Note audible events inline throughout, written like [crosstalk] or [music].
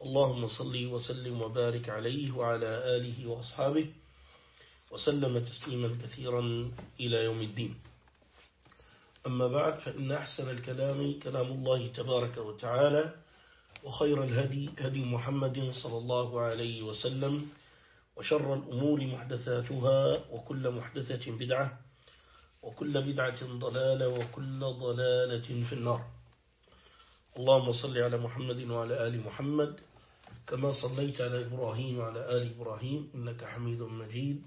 اللهم صل وسلم وبارك عليه وعلى آله وأصحابه وسلم تسليما كثيرا إلى يوم الدين. أما بعد فإن أحسن الكلام كلام الله تبارك وتعالى وخير الهدي هدي محمد صلى الله عليه وسلم وشر الأمور محدثاتها وكل محدثة بدعة وكل بدعة ضلالة وكل ضلالة في النار. اللهم صل على محمد وعلى آل محمد كما صليت على إبراهيم وعلى آل إبراهيم إنك حميد مجيد.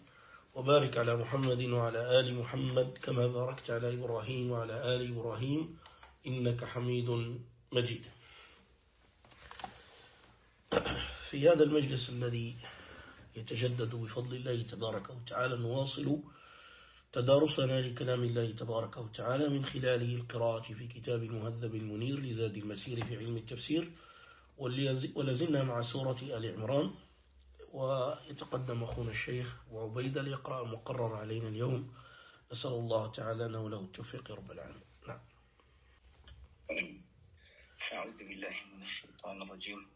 وبارك على محمد وعلى آل محمد كما باركت على إبراهيم وعلى آل إبراهيم إنك حميد مجيد. [clears throat] في هذا المجلس الذي يتجدد بفضل الله تبارك وتعالى نواصل تدارسنا لكلام الله تبارك وتعالى من خلاله القراءة في كتاب المهذب المنير لزاد المسير في علم التفسير. ولازلنا مع سورة آل عمران ويتقدم أخونا الشيخ وعبيدة ليقرأ مقرر علينا اليوم. نسأل الله تعالى أنه التوفيق رب العالمين. نعم. أعوذ بالله من الشيطان الرجيم.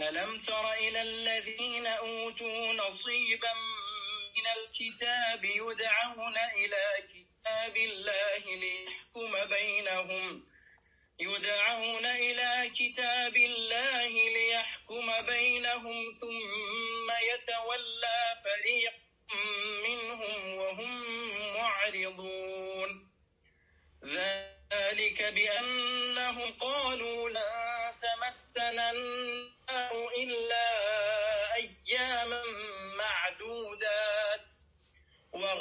ألم تر إلى الذين أوتوا نصيبا من الكتاب يدعون إلى كتاب الله ليحكم بينهم. يدعون إلى كتاب الله ليحكم بينهم ثم يتولى فريق منهم وهم معرضون. ذلك بأنهم قالوا لا تمسنا النار إلا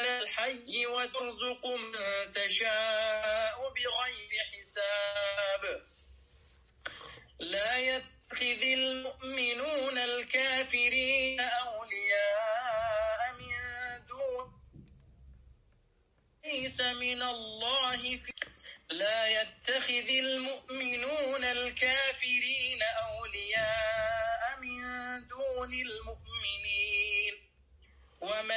الحي وترزق من تشاء بغير حساب. لا يتخذ المؤمنون الكافرين أولياء من دون ليس من الله في لا يتخذ المؤمنون الكافرين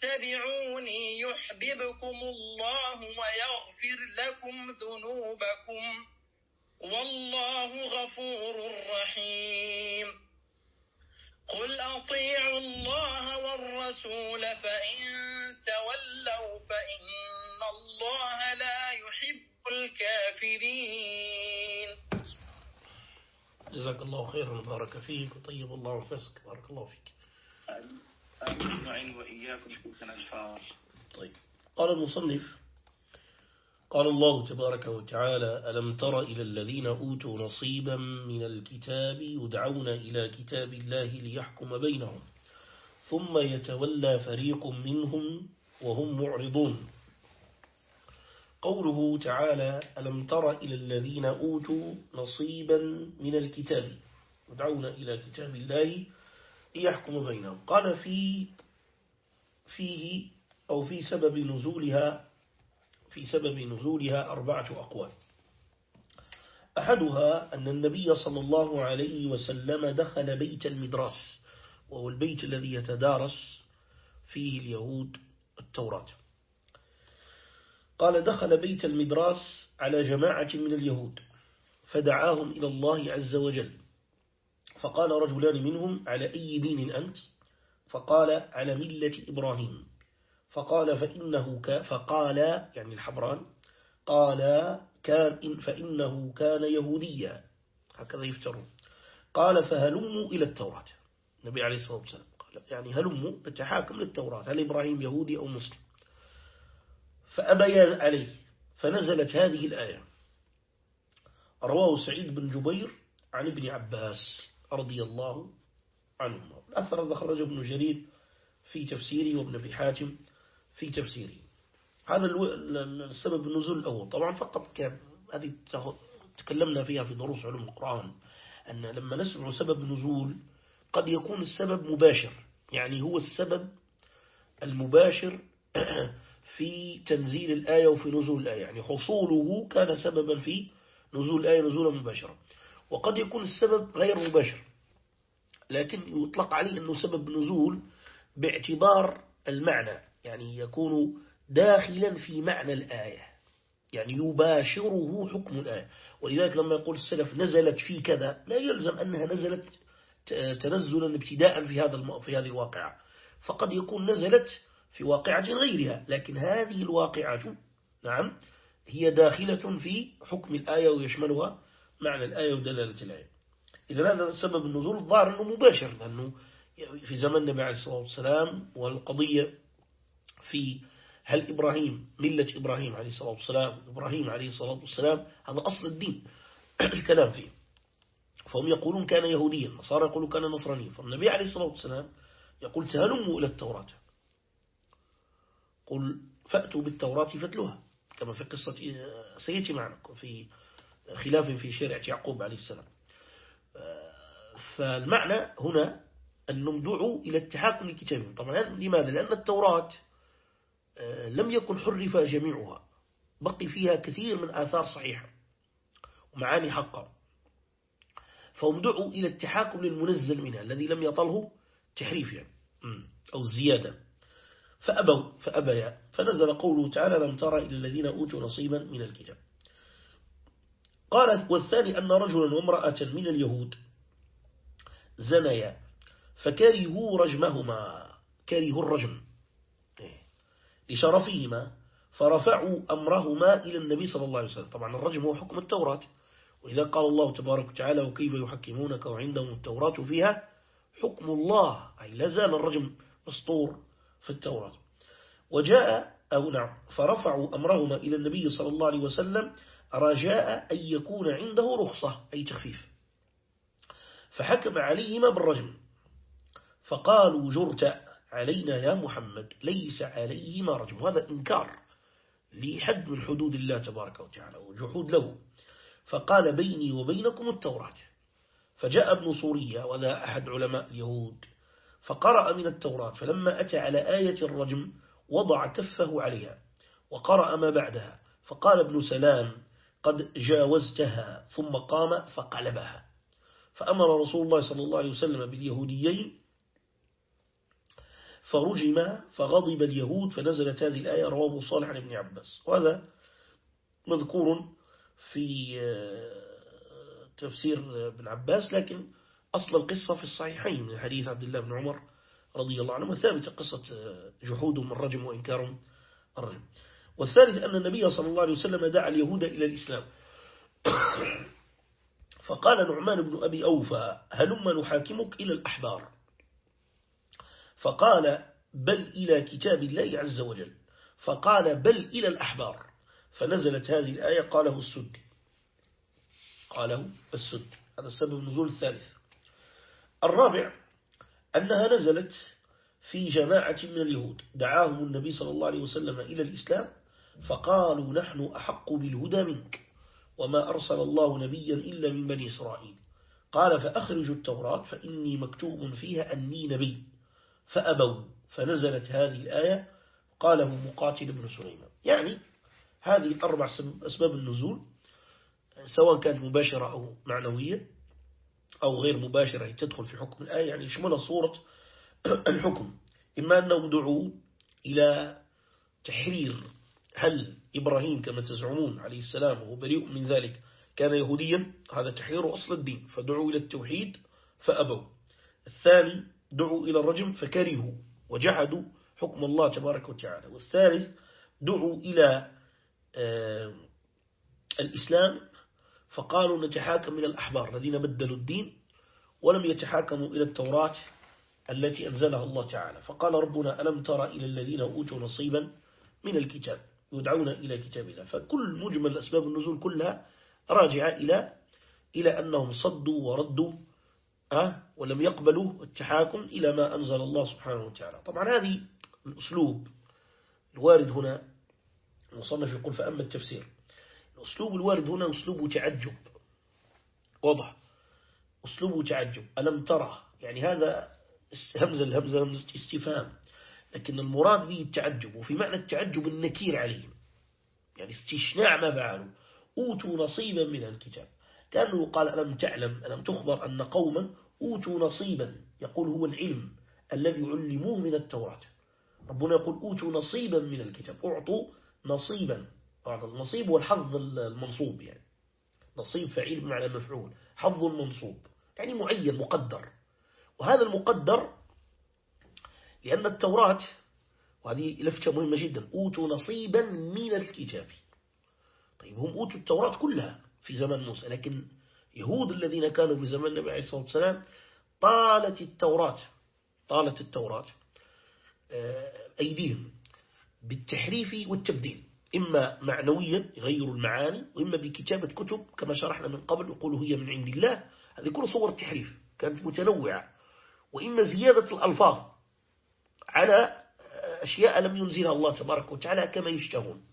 فاتبعوني يحببكم الله ويغفر لكم ذنوبكم والله غفور رحيم. قل أطيعوا الله والرسول فإن تولوا فإن الله لا يحب الكافرين. جزاك الله خيرا بارك فيك وطيب الله نفسك بارك الله فيك. طيب. قال المصنف قال الله تبارك وتعالى ألم تر إلى الذين أوتوا نصيبا من الكتاب يدعون إلى كتاب الله ليحكم بينهم ثم يتولى فريق منهم وهم معرضون. قوله تعالى ألم تر إلى الذين أوتوا نصيبا من الكتاب يدعون إلى كتاب الله ليحكم بينهم. قال في فيه أو في سبب نزولها في سبب نزولها أربعة أقوال. أحدها أن النبي صلى الله عليه وسلم دخل بيت المدرس وهو البيت الذي يتدارس فيه اليهود التوراة. قال دخل بيت المدراس على جماعة من اليهود فدعاهم إلى الله عز وجل. فقال رجلان منهم على أي دين أنت؟ فقال على ملة إبراهيم. فقال فإنه ك فقال يعني الحبران قال كان فإنه كان يهوديا. هكذا يفترون. قال فهلموا إلى التوراة. النبي عليه الصلاة والسلام قال يعني هلموا نتحاكم للتوراة هل إبراهيم يهودي أو مسلم؟ فأبى عليه فنزلت هذه الآية. رواه سعيد بن جبير عن ابن عباس. رضي الله عنهما. الأثر ذكر ابن جرير في تفسيره وابن أبي حاتم في تفسيره. هذا السبب النزول الأول. طبعا فقط كان هذه تكلمنا فيها في دروس علوم القرآن أن لما نسمع سبب نزول قد يكون السبب مباشر. يعني هو السبب المباشر [clears throat] في تنزيل الآية وفي نزول الآية. يعني حصوله كان سببا في نزول الآية نزولا مباشرا. وقد يكون السبب غير مباشر. لكن يطلق عليه أنه سبب نزول باعتبار المعنى يعني يكون داخلا في معنى الآية. يعني يباشره حكم الآية. ولذلك لما يقول السلف نزلت في كذا لا يلزم أنها نزلت تنزلا ابتداء في هذا في هذه الواقعة. فقد يكون نزلت في واقعة غيرها. لكن هذه الواقعة نعم هي داخلة في حكم الآية ويشملها معنى الآية ودلالة الآية. إذا هذا سبب النزول الظاهر أنه مباشر لأنه في زمن النبي عليه الصلاة والسلام والقضية في هل إبراهيم ملة إبراهيم عليه الصلاة والسلام إبراهيم عليه الصلاة والسلام هذا أصل الدين [clears throat] الكلام فيه. فهم يقولون كان يهوديا النصارى يقولون كان نصرانيا. فالنبي عليه الصلاة والسلام يقول تهلموا إلى التوراة. قل فأتوا بالتوراة فاتلوها كما في قصة سيتي معنا في خلاف في شريعة يعقوب عليه السلام. فالمعنى هنا أنهم دعوا إلى التحاكم لكتابهم. طبعا لماذا؟ لأن التوراة لم يكن حرف جميعها. بقي فيها كثير من آثار صحيحة. ومعاني حقا فهم دعوا إلى التحاكم للمنزل منها الذي لم يطله تحريف يعني. أو الزيادة فأبوا فأبيا فنزل قوله تعالى لم ترى إلى الذين أوتوا نصيبا من الكتاب. قال والثاني أن رجلا وامرأة من اليهود زنيا فكرهوا رجمهما كرهوا الرجم. لشرفهما فرفعوا أمرهما إلى النبي صلى الله عليه وسلم. طبعا الرجم هو حكم التوراة. وإذا قال الله تبارك وتعالى وكيف يحكمونك وعندهم التوراة فيها حكم الله أي لازال الرجم مسطور في التوراة. وجاء أو نعم فرفعوا أمرهما إلى النبي صلى الله عليه وسلم رجاء أن يكون عنده رخصة أي تخفيف. فحكم عليهما بالرجم. فقالوا جرت علينا يا محمد ليس عليهما رجم. هذا إنكار لحد من حدود الله تبارك وتعالى وجحود له. فقال بيني وبينكم التوراة. فجاء ابن صورية وذا أحد علماء اليهود فقرأ من التوراة. فلما أتى على آية الرجم وضع كفه عليها وقرأ ما بعدها. فقال ابن سلام قد جاوزتها ثم قام فقلبها. فأمر رسول الله صلى الله عليه وسلم باليهوديين فرجم فغضب اليهود فنزلت هذه الآية رواه صالح عن ابن عباس. وهذا مذكور في آه، تفسير ابن عباس لكن أصل القصة في الصحيحين من حديث عبد الله بن عمر رضي الله عنه وثابتة قصة آه، جحودهم الرجم وإنكارهم الرجم والثالث أن النبي صلى الله عليه وسلم دعا اليهود إلى الإسلام. [coughs] فقال نعمان بن أبي أوفى هلم نحاكمك إلى الأحبار؟ فقال بل إلى كتاب الله عز وجل. فقال بل إلى الأحبار. فنزلت هذه الآية قاله السد قاله السد هذا السبب النزول الثالث. الرابع أنها نزلت في جماعة من اليهود. دعاهم النبي صلى الله عليه وسلم إلى الإسلام فقالوا نحن أحق بالهدى منك وما أرسل الله نبيا إلا من بني إسرائيل. قال فأخرجوا التوراة فإني مكتوب فيها أني نبي. فأبوا فنزلت هذه الآية قاله مقاتل بن سليمان. يعني هذه الأربع أسباب النزول سواء كانت مباشرة أو معنوية أو غير مباشرة تدخل في حكم الآية. يعني يشملها صورة الحكم؟ إما أنهم دعوا إلى تحرير هل إبراهيم كما تزعمون عليه السلام وهو بريء من ذلك كان يهوديا؟ هذا تحرير أصل الدين فدعوا إلى التوحيد فأبوا. الثاني دعوا إلى الرجم فكرهوا وجحدوا حكم الله تبارك وتعالى. والثالث دعوا إلى آه، الإسلام فقالوا نتحاكم إلى الأحبار الذين بدلوا الدين ولم يتحاكموا إلى التوراة التي أنزلها الله تعالى. فقال ربنا ألم ترى إلى الذين أوتوا نصيبا من الكتاب؟ يدعون إلى كتاب الله. فكل مجمل أسباب النزول كلها راجعة إلى إلى أنهم صدوا وردوا أه ولم يقبلوا التحاكم إلى ما أنزل الله سبحانه وتعالى. طبعا هذه الأسلوب الوارد هنا المصنف يقول فأما التفسير. الأسلوب الوارد هنا أسلوب تعجب. واضح. أسلوب تعجب. ألم ترى؟ يعني هذا همزة الهمزة همزة استفهام. لكن المراد به التعجب وفي معنى التعجب النكير عليهم. يعني استشناع ما فعلوا. أوتوا نصيبا من الكتاب. كأنه قال ألم تعلم ألم تخبر أن قوما أوتوا نصيبا؟ يقول هو العلم الذي علموه من التوراة. ربنا يقول أوتوا نصيبا من الكتاب. أعطوا نصيبا. النصيب هو الحظ المنصوب يعني. نصيب فعيل بمعنى مفعول. حظ منصوب. يعني معين مقدر. وهذا المقدر لأن التوراة وهذه لفتة مهمة جدا أوتوا نصيبا من الكتاب. طيب هم أوتوا التوراة كلها في زمن موسى لكن يهود الذين كانوا في زمن النبي عليه الصلاة والسلام طالت التوراة طالت التوراة آه، أيديهم بالتحريف والتبديل إما معنويا يغير المعاني وإما بكتابة كتب كما شرحنا من قبل يقولوا هي من عند الله. هذه كل صور التحريف كانت متنوعة وإما زيادة الألفاظ. على أشياء لم ينزلها الله تبارك وتعالى كما يشتهون.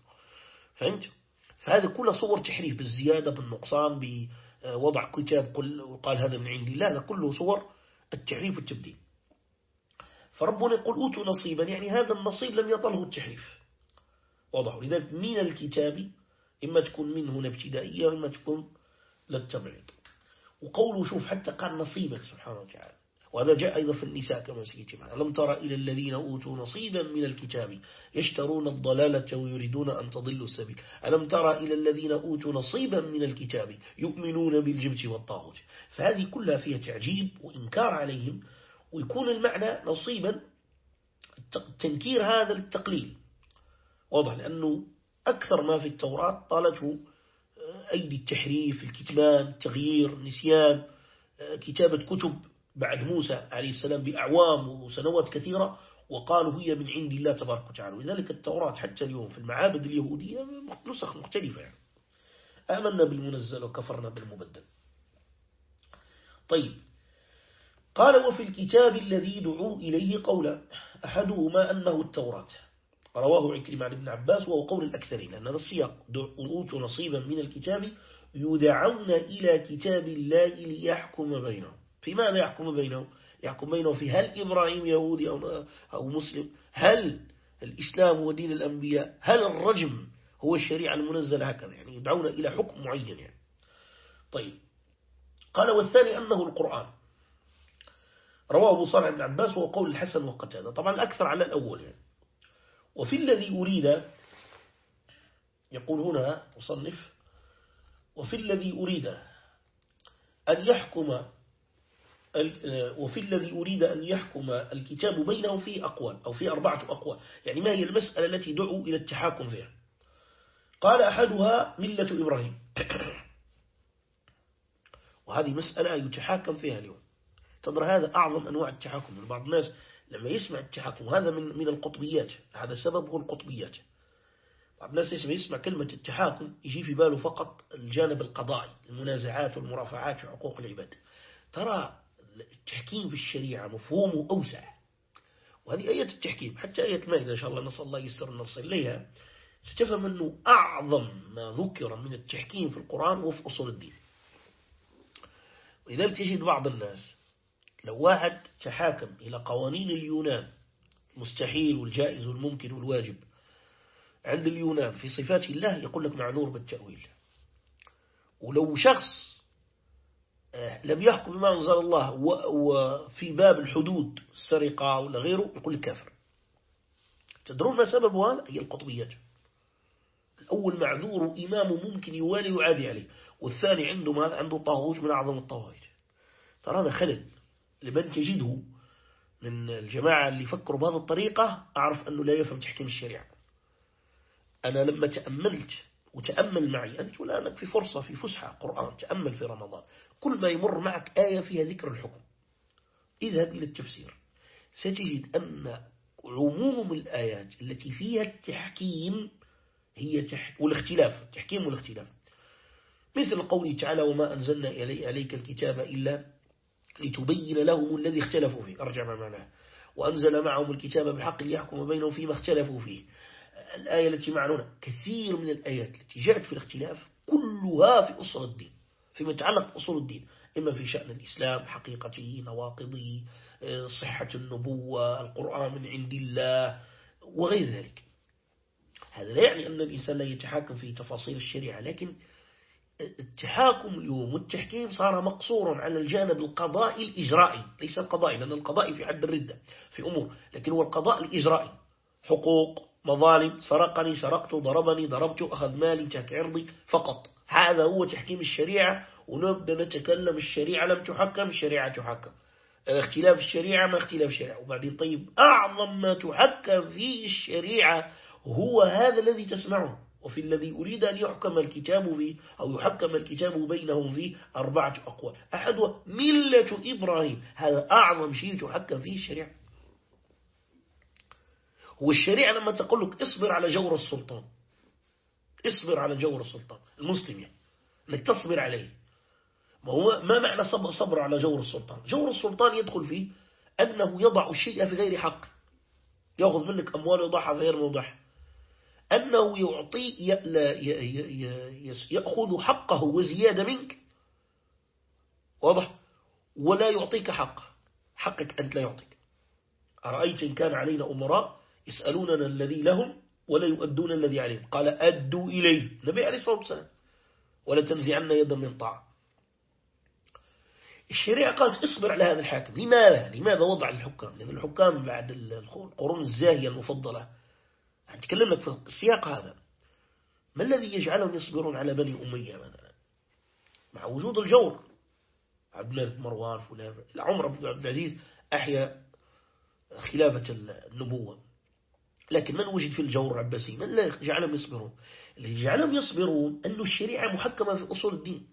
فهمت؟ فهذه كلها صور تحريف بالزيادة بالنقصان بوضع كتاب وقال هذا من عند الله هذا كله صور التحريف والتبديل. فربنا يقول أوتوا نصيبا يعني هذا النصيب لم يطله التحريف. واضح. لذلك من الكتاب إما تكون من هنا ابتدائية وإما تكون للتبعيد. وقوله شوف حتى قال نصيبا سبحانه وتعالى. وهذا جاء أيضا في النساء كما سيأتي معنا ألم ترى إلى الذين أوتوا نصيبا من الكتاب يشترون الضلالة ويريدون أن تضلوا السبيل. ألم ترى إلى الذين أوتوا نصيبا من الكتاب يؤمنون بالجبت والطاغوت. فهذه كلها فيها تعجيب وإنكار عليهم ويكون المعنى نصيبا تنكير هذا التقليل. واضح لأنه أكثر ما في التوراة طالته أيدي التحريف الكتمان التغيير النسيان كتابة كتب بعد موسى عليه السلام بأعوام وسنوات كثيرة وقالوا هي من عند الله تبارك وتعالى. ولذلك التوراة حتى اليوم في المعابد اليهودية نسخ مختلفة. يعني آمنا بالمنزل وكفرنا بالمبدل. طيب. قال وفي الكتاب الذي دعوا إليه قولا أحدهما أنه التوراة رواه عكرمة عن ابن عباس وهو قول الأكثرين لأن هذا السياق أوتوا نصيبا من الكتاب يدعون إلى كتاب الله ليحكم بينهم. في ماذا يحكم بينهم يحكم بينهم في هل إبراهيم يهودي أو, أو مسلم؟ هل الإسلام هو دين الأنبياء؟ هل الرجم هو الشريعة المنزلة هكذا؟ يعني يدعون إلى حكم معين يعني. طيب. قال والثاني أنه القرآن. رواه أبو صالح بن عباس وهو قول الحسن وقتادة. طبعا الأكثر على الأول يعني. وفي الذي أريد يقول هنا مصنف وفي الذي أريد أن يحكم وفي الذي أريد أن يحكم الكتاب بينهم فيه أقوال أو في أربعة أقوال. يعني ما هي المسألة التي دعوا إلى التحاكم فيها؟ قال أحدها ملة إبراهيم. [coughs] وهذه مسألة يتحاكم فيها اليوم. تدرى هذا أعظم أنواع التحاكم. بعض الناس لما يسمع التحاكم هذا من من القطبيات هذا سببه القطبيات. بعض الناس يسمع يسمع كلمة التحاكم يجي في باله فقط الجانب القضائي المنازعات والمرافعات في حقوق العباد. ترى التحكيم في الشريعة مفهومه أوسع. وهذه آية التحكيم حتى آية المائدة إن شاء الله نسأل الله يسر نصل إليها. ستفهم أنه أعظم ما ذكر من التحكيم في القرآن وفي أصول الدين. ولذلك تجد بعض الناس لو واحد تحاكم إلى قوانين اليونان المستحيل والجائز والممكن والواجب عند اليونان في صفات الله يقول لك معذور بالتأويل. ولو شخص لم يحكم بما أنزل الله وفي باب الحدود السرقة ولا غيره يقول لك كافر تدرون ما سبب هذا؟ هي القطبيات. الأول معذور إمامه ممكن يوالي ويعادي عليه والثاني عنده ماذا؟ عنده طاغوت من أعظم الطواغيت ترى هذا خلل. لمن تجده من الجماعة اللي فكروا بهذه الطريقة أعرف أنه لا يفهم تحكيم الشريعة. أنا لما تأملت وتأمل معي. أنت والآن في فرصة في فسحة قرآن تأمل في رمضان. كل ما يمر معك آية فيها ذكر الحكم. اذهب إلى التفسير. ستجد أن عموم الآيات التي فيها التحكيم هي تح... والاختلاف التحكيم والاختلاف. مثل قوله تعالى وما أنزلنا عليك الكتاب إلا لتبين لهم الذي اختلفوا فيه. أرجع ما معناه وأنزل معهم الكتاب بالحق ليحكم بينهم فيما اختلفوا فيه. الآية التي معنا كثير من الآيات التي جاءت في الاختلاف كلها في أصل الدين فيما يتعلق بأصول الدين إما في شأن الإسلام حقيقته نواقضه صحة النبوة القرآن من عند الله وغير ذلك. هذا لا يعني أن الإنسان لا يتحاكم في تفاصيل الشريعة لكن التحاكم اليوم والتحكيم صار مقصورا على الجانب القضائي الإجرائي ليس القضائي لأن القضائي في حد الردة في أمور لكن هو القضاء الإجرائي حقوق مظالم سرقني سرقته ضربني ضربته أخذ مالي انتهك عرضي فقط. هذا هو تحكيم الشريعة ونبدأ نتكلم الشريعة لم تحكم الشريعة تحكم. اختلاف الشريعة ما اختلاف الشريعة. وبعدين طيب أعظم ما تحكم فيه الشريعة هو هذا الذي تسمعه. وفي الذي أريد أن يحكم الكتاب فيه أو يحكم الكتاب بينهم فيه أربعة أقوال. أحدها ملة إبراهيم. هذا أعظم شيء تحكم فيه الشريعة. والشريعة لما تقول لك اصبر على جور السلطان. اصبر على جور السلطان. المسلم يعني. انك تصبر عليه. ما هو ما معنى صبر, صبر على جور السلطان؟ جور السلطان يدخل فيه أنه يضع الشيء في غير حق. يأخذ منك أموال يضعها في غير موضح أنه يعطي يأخذ حقه وزيادة منك. واضح؟ ولا يعطيك حق حقك أنت لا يعطيك. أرأيت إن كان علينا أمراء يسألوننا الذي لهم ولا يؤدون الذي عليهم. قال أدوا إليه. النبي عليه الصلاة والسلام. ولا تنزعن يدا من طاعة. الشريعة قالت اصبر على هذا الحاكم. لماذا؟ لماذا وضع الحكام؟ لأن الحكام بعد القرون الزاهية المفضلة. أتكلم لك في السياق هذا. ما الذي يجعلهم يصبرون على بني أمية مثلا؟ مع وجود الجور. عبد الملك مروان فلان عمر بن عبد العزيز أحيا خلافة النبوة. لكن من وجد في الجور العباسي من الذي جعلهم يصبرون. الذي جعلهم يصبرون أن الشريعة محكمة في أصول الدين.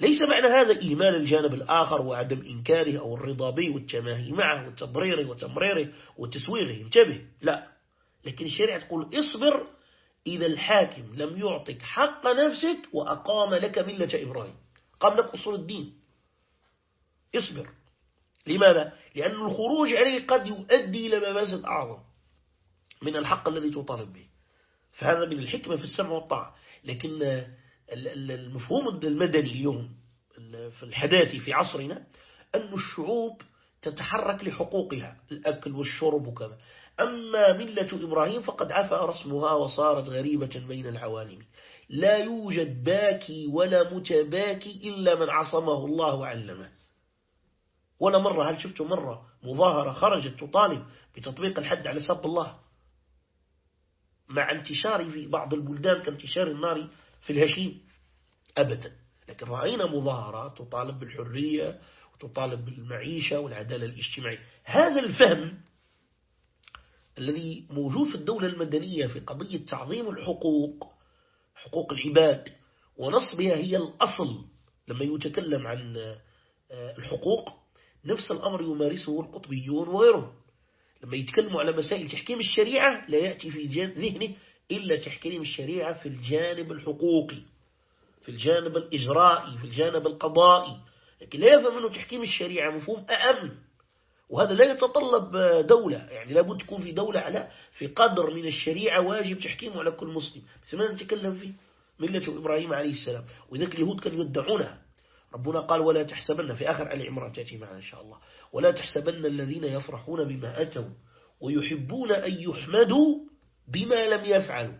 ليس معنى هذا إيمان الجانب الآخر وعدم إنكاره أو الرضا به والتماهي معه وتبريره وتمريره وتسويغه. انتبه. لا. لكن الشريعة تقول اصبر إذا الحاكم لم يعطك حق نفسك وأقام لك ملة إبراهيم. قام لك أصول الدين. اصبر. لماذا؟ لأن الخروج عليه قد يؤدي إلى مفاسد أعظم من الحق الذي تطالب به. فهذا من الحكمة في السمع والطاعة. لكن المفهوم المدني اليوم في الحداثي في عصرنا أن الشعوب تتحرك لحقوقها الأكل والشرب وكذا. أما ملة إبراهيم فقد عفى رسمها وصارت غريبة بين العوالم. لا يوجد باكي ولا متباكي إلا من عصمه الله وعلمه. ولا مرة هل شفتوا مرة مظاهرة خرجت تطالب بتطبيق الحد على سب الله مع انتشاره في بعض البلدان كانتشار النار في الهشيم؟ أبدا. لكن رأينا مظاهرات تطالب بالحرية وتطالب بالمعيشة والعدالة الاجتماعية. هذا الفهم الذي موجود في الدولة المدنية في قضية تعظيم الحقوق حقوق العباد ونصبها هي الأصل لما يتكلم عن آه، الحقوق نفس الأمر يمارسه القطبيون وغيرهم. لما يتكلموا على مسائل تحكيم الشريعة لا يأتي في ذهنه إلا تحكيم الشريعة في الجانب الحقوقي في الجانب الإجرائي في الجانب القضائي. لكن لا يفهم أنه تحكيم الشريعة مفهوم أهم وهذا لا يتطلب دولة. يعني لابد تكون في دولة على في قدر من الشريعة واجب تحكيمه على كل مسلم. مثل ما نتكلم فيه ملة إبراهيم عليه السلام. وذلك اليهود كانوا يدعونها ربنا قال ولا تحسبن في آخر آل عمران تأتي معنا إن شاء الله. ولا تحسبن الذين يفرحون بما أتوا ويحبون أن يحمدوا بما لم يفعلوا.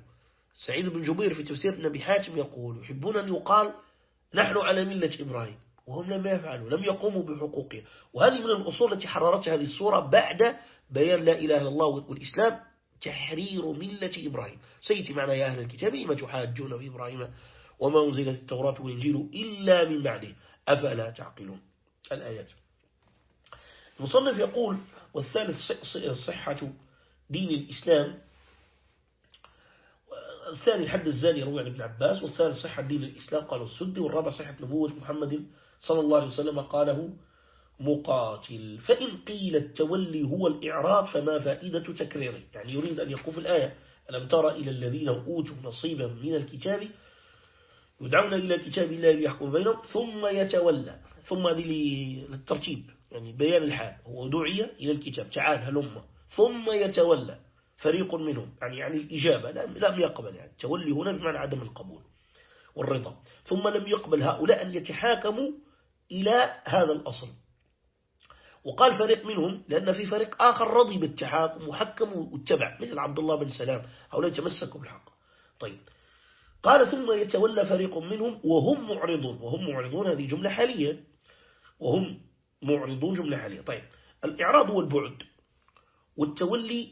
سعيد بن جبير في تفسير النبي حاتم يقول يحبون أن يقال نحن على ملة إبراهيم وهم لم يفعلوا لم يقوموا بحقوقها وهذه من الأصول التي حررتها هذه السورة بعد بيان لا إله إلا الله والإسلام تحرير ملة إبراهيم. سيتي معنا يا أهل الكتاب لما تحاجون في إبراهيم وما أنزلت التوراة والإنجيل إلا من بعده. أفلا تعقلون؟ الآيات. المصنف يقول والثالث صحة دين الإسلام. الثاني الحد الزاني روي عن ابن عباس. والثالث صحة دين الإسلام. قالوا السدي. والرابع صحة نبوة محمد صلى الله عليه وسلم. قاله مقاتل. فإن قيل التولي هو الإعراض فما فائدة تكريره؟ يعني يريد أن يقول في الآية ألم ترى إلى الذين أوتوا نصيبا من الكتاب يدعون إلى كتاب الله ليحكم بينهم ثم يتولى ثم هذه للترتيب يعني بيان الحال هو دعي إلى الكتاب تعال هلم ثم يتولى فريق منهم يعني يعني الإجابة لم يقبل يعني تولي هنا بمعنى عدم القبول والرضا. ثم لم يقبل هؤلاء أن يتحاكموا إلى هذا الأصل. وقال فريق منهم لأن في فريق آخر رضي بالتحاكم وحكم واتبع مثل عبد الله بن سلام هؤلاء تمسكوا بالحق. طيب قال ثم يتولى فريق منهم وهم معرضون. وهم معرضون هذه جملة حالية. وهم معرضون جملة حالية. طيب الإعراض هو البعد والتولي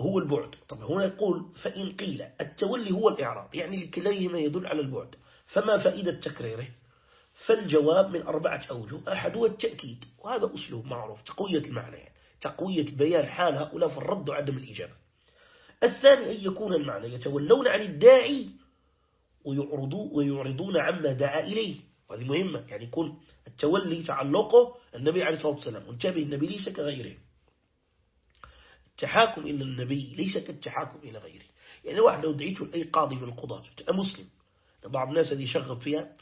هو البعد. طب هنا يقول فإن قيل التولي هو الإعراض يعني لكليهما يدل على البعد. فما فائدة تكريره؟ فالجواب من أربعة أوجه. أحد هو التأكيد وهذا أسلوب معروف تقوية المعنى يعني تقوية بيان حال هؤلاء في الرد وعدم الإجابة. الثاني أن يكون المعنى يتولون عن الداعي ويعرضون عما دعا إليه. وهذه مهمة. يعني يكون التولي تعلقه النبي عليه الصلاة والسلام. وانتبه النبي ليس كغيره. التحاكم إلى النبي ليس كالتحاكم إلى غيره. يعني واحد لو دعيته لأي قاضي من القضاة مسلم. بعض الناس اللي يشغب فيها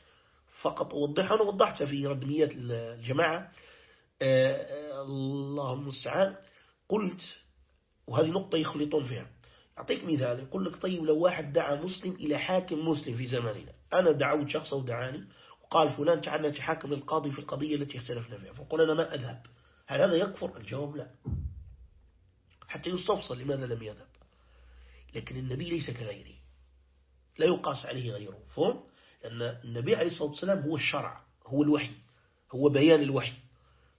فقط أوضحها أنا وضحتها في ردميات الجماعة. آه، آه، اللهم المستعان. قلت وهذه نقطة يخلطون فيها. أعطيك مثال يقول لك طيب لو واحد دعا مسلم إلى حاكم مسلم في زماننا أنا دعوت شخص أو دعاني وقال فلان تعالى نتحاكم القاضي في القضية التي اختلفنا فيها فقل أنا ما أذهب. هل هذا يكفر؟ الجواب لا. حتى يستفصل لماذا لم يذهب. لكن النبي ليس كغيره. لا يقاس عليه غيره. فهم لأن النبي عليه الصلاة والسلام هو الشرع هو الوحي هو بيان الوحي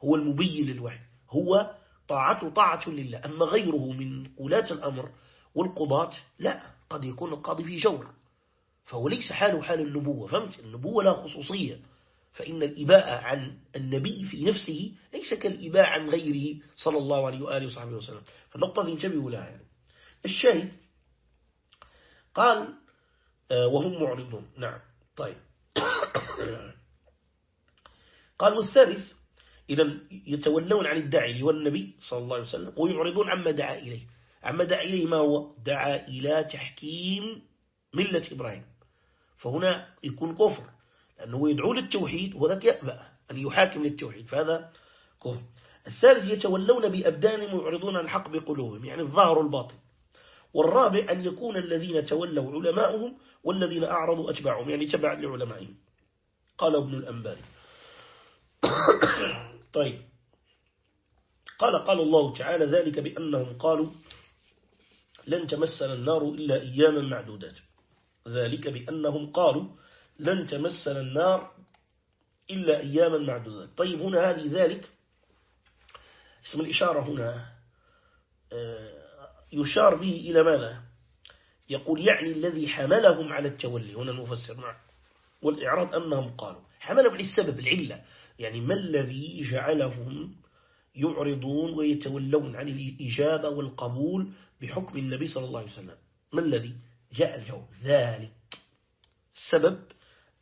هو المبين للوحي هو طاعته طاعة لله. أما غيره من ولاة الأمر والقضاة لا قد يكون القاضي في جور. فهو ليس حاله حال النبوة فهمت؟ النبوة لا خصوصية. فإن الإباء عن النبي في نفسه ليس كالإباء عن غيره صلى الله عليه وآله وصحبه وسلم. فالنقطة دي انتبهوا لها يعني. الشاهد قال آه، وهم معرضون. نعم. طيب. [coughs] قال والثالث إذا يتولون عن الداعي والنبي صلى الله عليه وسلم ويعرضون عما دعا إليه. عما دعا إليه ما هو؟ دعا إلى تحكيم ملة إبراهيم. فهنا يكون كفر لأنه يدعو للتوحيد وذاك يأبى أن يحاكم للتوحيد فهذا كفر. الثالث يتولون بأبدان معرضون عن الحق بقلوبهم يعني الظاهر الباطن والرابع أن يكون الذين تولوا علماؤهم والذين أعرضوا أتباعهم يعني تبع لعلمائهم. قال ابن الأنباري. [coughs] طيب. قال قال الله تعالى ذلك بأنهم قالوا لن تمسنا النار إلا أياما معدودات. ذلك بأنهم قالوا لن تمسنا النار إلا أياما معدودات. طيب هنا هذه ذلك. اسم الإشارة هنا آه، يشار به إلى ماذا؟ يقول يعني الذي حملهم على التولي. هنا المفسر معه. والإعراض أنهم قالوا. حملهم على السبب العلة. يعني ما الذي جعلهم يعرضون ويتولون عن الإجابة والقبول بحكم النبي صلى الله عليه وسلم. ما الذي؟ جاء الجواب. ذلك. السبب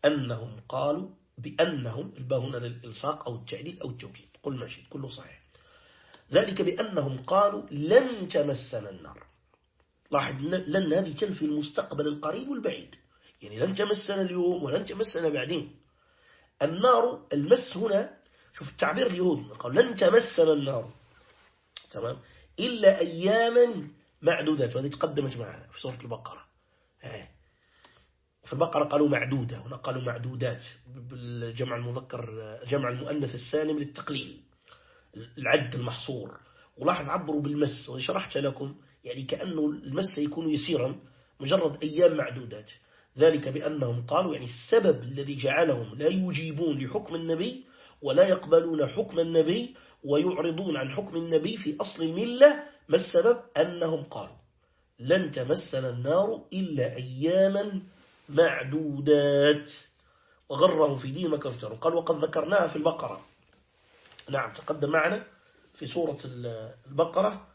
أنهم قالوا بأنهم الباء هنا للإلصاق أو التعليل أو التوكيد. قل ماشي كله صحيح. ذلك بأنهم قالوا لن تمسنا النار. لاحظ لن هذه تنفي المستقبل القريب والبعيد. يعني لن تمسنا اليوم ولن تمسنا بعدين. النار المس هنا شوف التعبير اليهود قال لن تمسنا النار. تمام؟ إلا أياما معدودات وهذه تقدمت معنا في سورة البقرة. في البقرة قالوا معدودة هنا قالوا معدودات بالجمع المذكر جمع المؤنث السالم للتقليل العد المحصور. ولاحظ عبروا بالمس وشرحت لكم يعني كأنه المس يكون يسيرا مجرد أيام معدودات. ذلك بأنهم قالوا يعني السبب الذي جعلهم لا يجيبون لحكم النبي ولا يقبلون حكم النبي ويعرضون عن حكم النبي في أصل الملة ما السبب؟ أنهم قالوا لن تمسنا النار إلا أياما معدودات. وغرهم في دين ما كفتروا قال وقد ذكرناها في البقرة. نعم تقدم معنا في سورة البقرة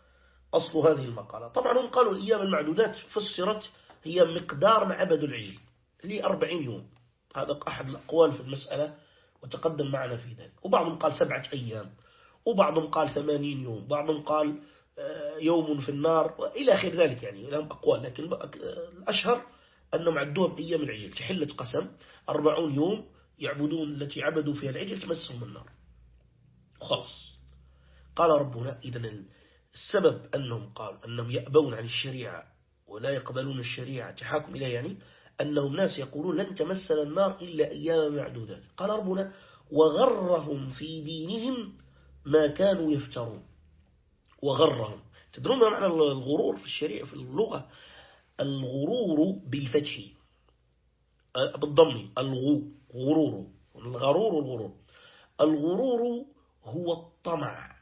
أصل هذه المقالة. طبعا هم قالوا الأيام المعدودات فسرت هي مقدار معبد العجل لأربعين يوم. هذا أحد الأقوال في المسألة وتقدم معنا في ذلك. وبعضهم قال سبعة أيام وبعضهم قال ثمانين يوم بعضهم قال يوم في النار وإلى آخر ذلك يعني لهم أقوال. لكن الأشهر أنهم عدوها بأيام العجل تحلة قسم أربعون يوم يعبدون التي عبدوا فيها العجل تمسهم النار خلاص. قال ربنا إذا السبب أنهم قالوا أنهم يأبون عن الشريعة ولا يقبلون الشريعة تحاكم إليه يعني أنهم ناس يقولون لن تمسنا النار إلا أيام معدودات. قال ربنا وغرهم في دينهم ما كانوا يفترون. وغرهم. تدرون معنى الغرور في الشريعة في اللغة؟ الغرور بالفتح. بالضم الغو غرور. الغرور والغرور. الغرور هو الطمع.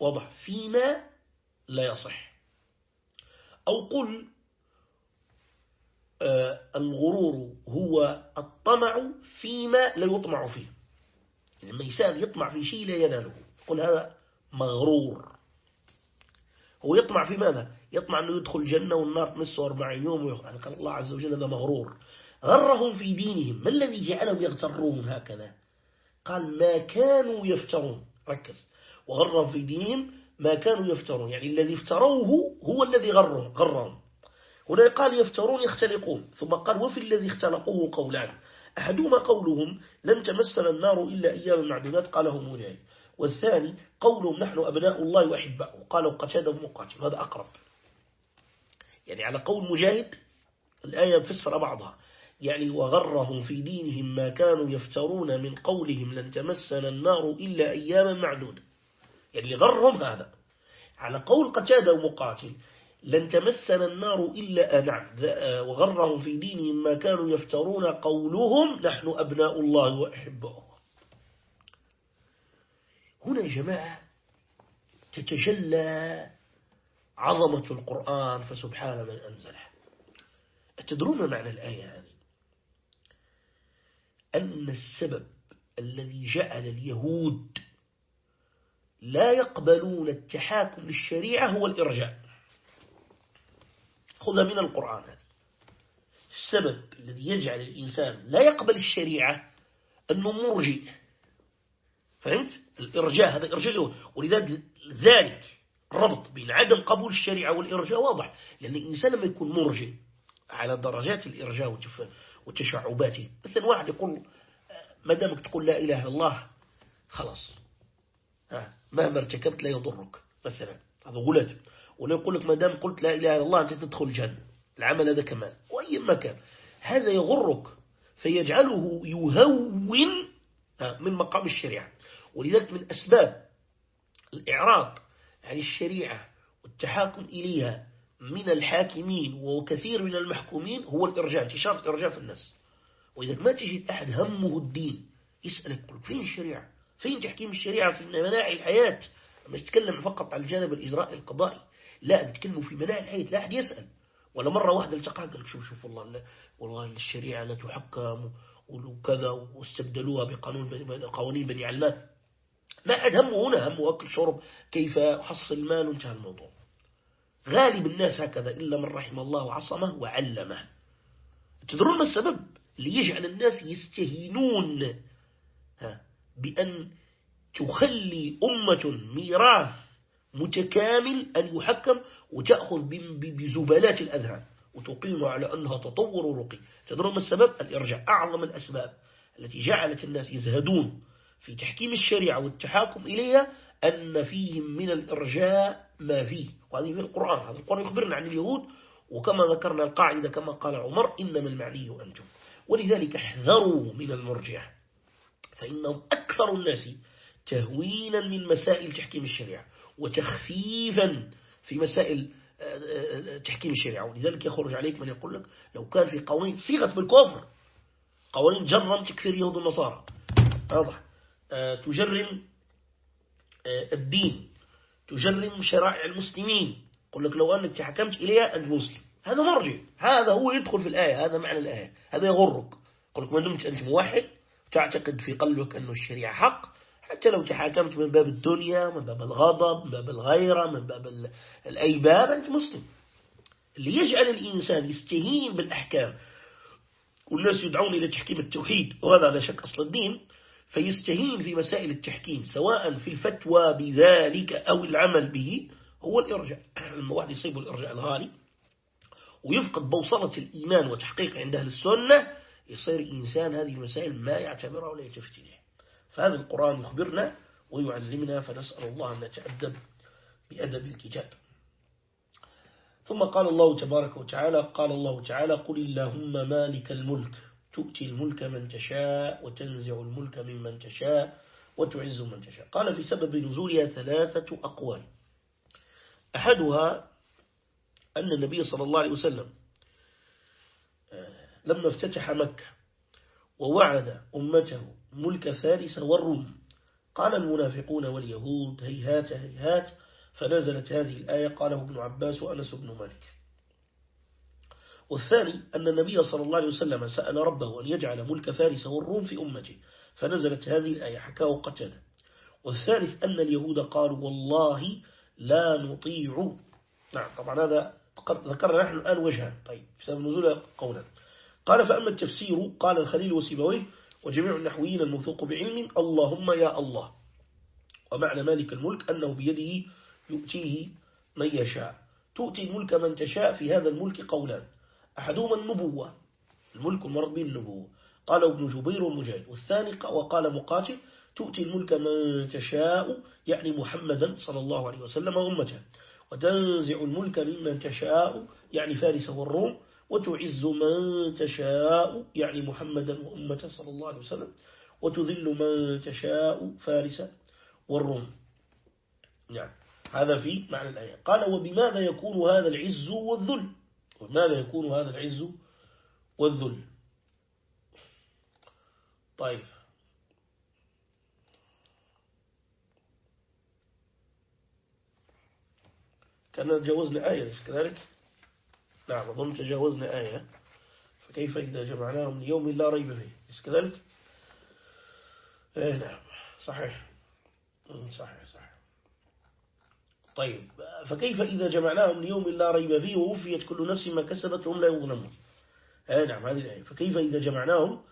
واضح؟ فيما لا يصح. أو قل الغرور هو الطمع فيما لا يطمع فيه. يعني لما إنسان يطمع في شيء لا يناله. قل هذا مغرور. هو يطمع في ماذا؟ يطمع أنه يدخل الجنة والنار تمسه أربعين يوم قال الله عز وجل هذا مغرور. غرهم في دينهم. ما الذي جعلهم يغترون هكذا؟ قال ما كانوا يفترون. ركز. وغرهم في دينهم ما كانوا يفترون. يعني الذي افتروه هو الذي غرهم غرهم. هنا قال يفترون يختلقون. ثم قال وفي الذي اختلقوه قولان. أحدهما قولهم لن تمسنا النار إلا أيام معدودات. قاله مجاهد والثاني قولهم نحن أبناء الله وأحباؤه قالوا قتادة مقاتل هذا أقرب. يعني على قول مجاهد الآية فسر بعضها. يعني وغرهم في دينهم ما كانوا يفترون من قولهم لن تمسنا النار إلا أياما معدودة. يعني غرهم هذا. على قول قتادة ومقاتل لن تمسنا النار إلا نعم وغرهم في دينهم ما كانوا يفترون قولهم نحن أبناء الله وأحبه هنا يا جماعة تتجلى عظمة القرآن فسبحان من أنزله. تدرون معنى الآية هذه؟ أن السبب الذي جعل اليهود لا يقبلون التحاكم للشريعة هو الإرجاء. خذ من القرآن هذا السبب الذي يجعل الإنسان لا يقبل الشريعة أنه مرجئ. فهمت؟ الإرجاء هذا إرجاء ولذلك ذلك ربط بين عدم قبول الشريعة والإرجاء واضح. لأن الإنسان لما يكون مرجئ على درجات الإرجاء وتشعباته مثلا واحد يقول ما دامك تقول لا إله إلا الله خلاص. مهما ارتكبت لا يضرك. مثلا هذا غلط. ولا يقول لك ما دام قلت لا إله إلا الله أنت تدخل الجنة. العمل هذا كمان وأي مكان هذا يغرك فيجعله يهون من مقام الشريعة. ولذلك من أسباب الإعراض عن الشريعة والتحاكم إليها من الحاكمين وكثير من المحكومين هو الإرجاء انتشار الإرجاء في الناس. وإذا ما تجد أحد همه الدين يسألك فين الشريعة؟ فين تحكيم الشريعة في مناعي الحياة؟ مش تتكلم فقط على الجانب الإجرائي القضائي. لا نتكلم في مناعي الحياة لا أحد يسأل. ولا مرة واحدة التقى قال شوف شوف والله والله الشريعة لا تحكم وكذا واستبدلوها بقانون قوانين بني علمان. ما أحد همه هنا همه أكل شرب كيف أحصل مال وانتهى الموضوع. غالب الناس هكذا إلا من رحم الله وعصمه وعلمه. تدرون ما السبب؟ اللي يجعل الناس يستهينون. بأن تخلي أمة ميراث متكامل أن يحكم وتأخذ بزبالات الأذهان. وتقيم على أنها تطور ورقي تدرون ما السبب؟ الإرجاع أعظم الأسباب التي جعلت الناس يزهدون في تحكيم الشريعة والتحاكم إليها أن فيهم من الإرجاء ما فيه. وهذه في القرآن. هذا القرآن يخبرنا عن اليهود. وكما ذكرنا القاعدة كما قال عمر إنما المعني أنتم. ولذلك احذروا من المرجع. فإنهم أكثر الناس تهوينا من مسائل تحكيم الشريعة وتخفيفا في مسائل تحكيم الشريعة. ولذلك يخرج عليك من يقول لك لو كان في قوانين صيغة بالكفر قوانين جرم تكفير يهود النصارى واضح؟ آه، تجرم الدين. تجرم شرائع المسلمين. يقول لك لو أنك تحكمت إليها أنت مسلم. هذا مرجع. هذا هو يدخل في الآية. هذا معنى الآية. هذا يغرك. يقول لك ما دمت أنت موحد. تعتقد في قلبك أن الشريعة حق. حتى لو تحاكمت من باب الدنيا من باب الغضب من باب الغيرة من باب الأي باب أنت مسلم. اللي يجعل الإنسان يستهين بالأحكام والناس يدعون إلى تحكيم التوحيد وهذا لا شك أصل الدين فيستهين في مسائل التحكيم سواء في الفتوى بذلك أو العمل به هو الإرجاء. [clears throat] لما واحد يصيب الإرجاء الغالي ويفقد بوصلة الإيمان وتحقيق عند أهل السنة يصير إنسان هذه المسائل ما يعتبرها ولا يلتفت إليها. فهذا القرآن يخبرنا ويعلمنا فنسأل الله أن نتأدب بأدب الكتاب. ثم قال الله تبارك وتعالى قال الله تعالى قل اللهم مالك الملك تؤتي الملك من تشاء وتنزع الملك ممن تشاء وتعز من تشاء. قال في سبب نزولها ثلاثة أقوال. أحدها أن النبي صلى الله عليه وسلم آه، لما افتتح مكة ووعد أمته ملك فارس والروم. قال المنافقون واليهود هيهات هيهات. فنزلت هذه الآية قاله ابن عباس وأنس بن مالك. والثاني أن النبي صلى الله عليه وسلم سأل ربه أن يجعل ملك فارس والروم في أمته. فنزلت هذه الآية حكاه قتادة. والثالث أن اليهود قالوا والله لا نطيع. نعم طبعا هذا ذكرنا نحن الآن وجها. طيب بسبب نزول قولا. قال فأما التفسير قال الخليل وسيبويه وجميع النحويين الموثوق بعلم اللهم يا الله. ومعنى مالك الملك أنه بيده يؤتيه من يشاء. تؤتي الملك من تشاء في هذا الملك قولان. أحدهما النبوة. الملك المرض به النبوة. قال ابن جبير ومجاهد والثاني وقال مقاتل تؤتي الملك من تشاء يعني محمدا صلى الله عليه وسلم وأمته. وتنزع الملك ممن تشاء يعني فارس والروم. وتعز من تشاء يعني محمدا وأمته صلى الله عليه وسلم وتذل من تشاء فارس والروم. يعني هذا في معنى الآية. قال وبماذا يكون هذا العز والذل؟ وبماذا يكون هذا العز والذل؟ طيب. كان تجاوزنا آية كذلك؟ نعم أظن تجاوزنا آية. فكيف إذا جمعناهم ليوم لا ريب فيه؟ إيش كذلك؟ إيه نعم. صحيح. صحيح صحيح. طيب فكيف إذا جمعناهم ليوم لا ريب فيه ووفيت كل نفس ما كسبت وهم لا يظلمون؟ آه نعم هذه الآية. فكيف إذا جمعناهم؟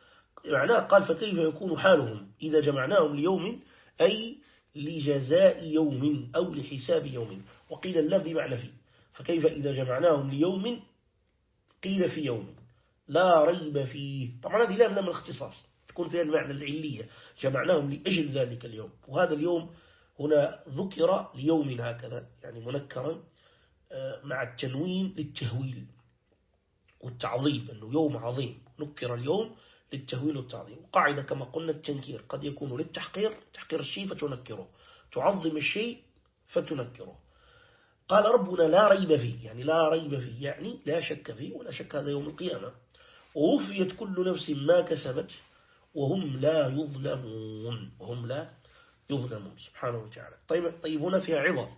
معناه قال فكيف يكون حالهم؟ إذا جمعناهم ليوم أي لجزاء يوم أو لحساب يوم. وقيل اللام بمعنى فيه. فكيف إذا جمعناهم ليوم قيل في يوم لا ريب فيه. طبعا هذه لام لام الاختصاص تكون فيها المعنى العلية جمعناهم لأجل ذلك اليوم. وهذا اليوم هنا ذكر ليوم هكذا يعني منكرا آه، مع التنوين للتهويل والتعظيم أنه يوم عظيم. نكر اليوم للتهويل والتعظيم. وقاعدة كما قلنا التنكير قد يكون للتحقير تحقير الشيء فتنكره. تعظم الشيء فتنكره. قال ربنا لا ريب فيه يعني لا ريب فيه يعني لا شك فيه ولا شك هذا يوم القيامة. ووفيت كل نفس ما كسبت وهم لا يظلمون وهم لا يظلمون. سبحانه وتعالى. طيب, طيب هنا فيها عظة.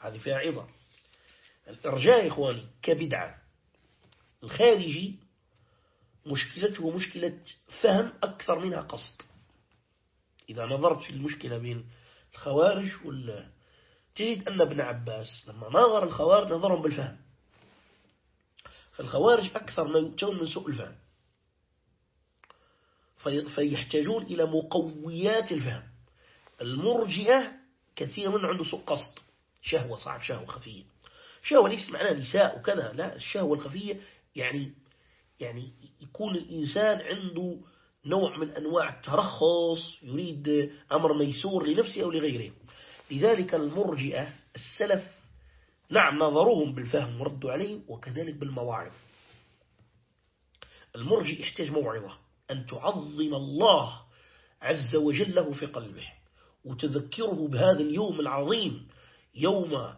هذه فيها عظة. الإرجاء إخواني كبدعة. الخارجي مشكلته مشكلة فهم أكثر منها قصد. إذا نظرت في المشكلة بين الخوارج وال تجد أن ابن عباس لما نظر الخوارج نظرهم بالفهم. فالخوارج أكثر ما يؤتون من سوء الفهم. فيحتاجون إلى مقويات الفهم. المرجئة كثير من عنده سوء قصد. شهوة صعب شهوة خفية. شهوة ليس معناها نساء وكذا لا الشهوة الخفية يعني يعني يكون الإنسان عنده نوع من أنواع الترخص يريد أمر ميسور لنفسه أو لغيره. لذلك المرجئة السلف نعم نظروهم بالفهم وردوا عليهم وكذلك بالمواعظ. المرجئ يحتاج موعظة أن تعظم الله عز وجل له في قلبه وتذكره بهذا اليوم العظيم يوم آه،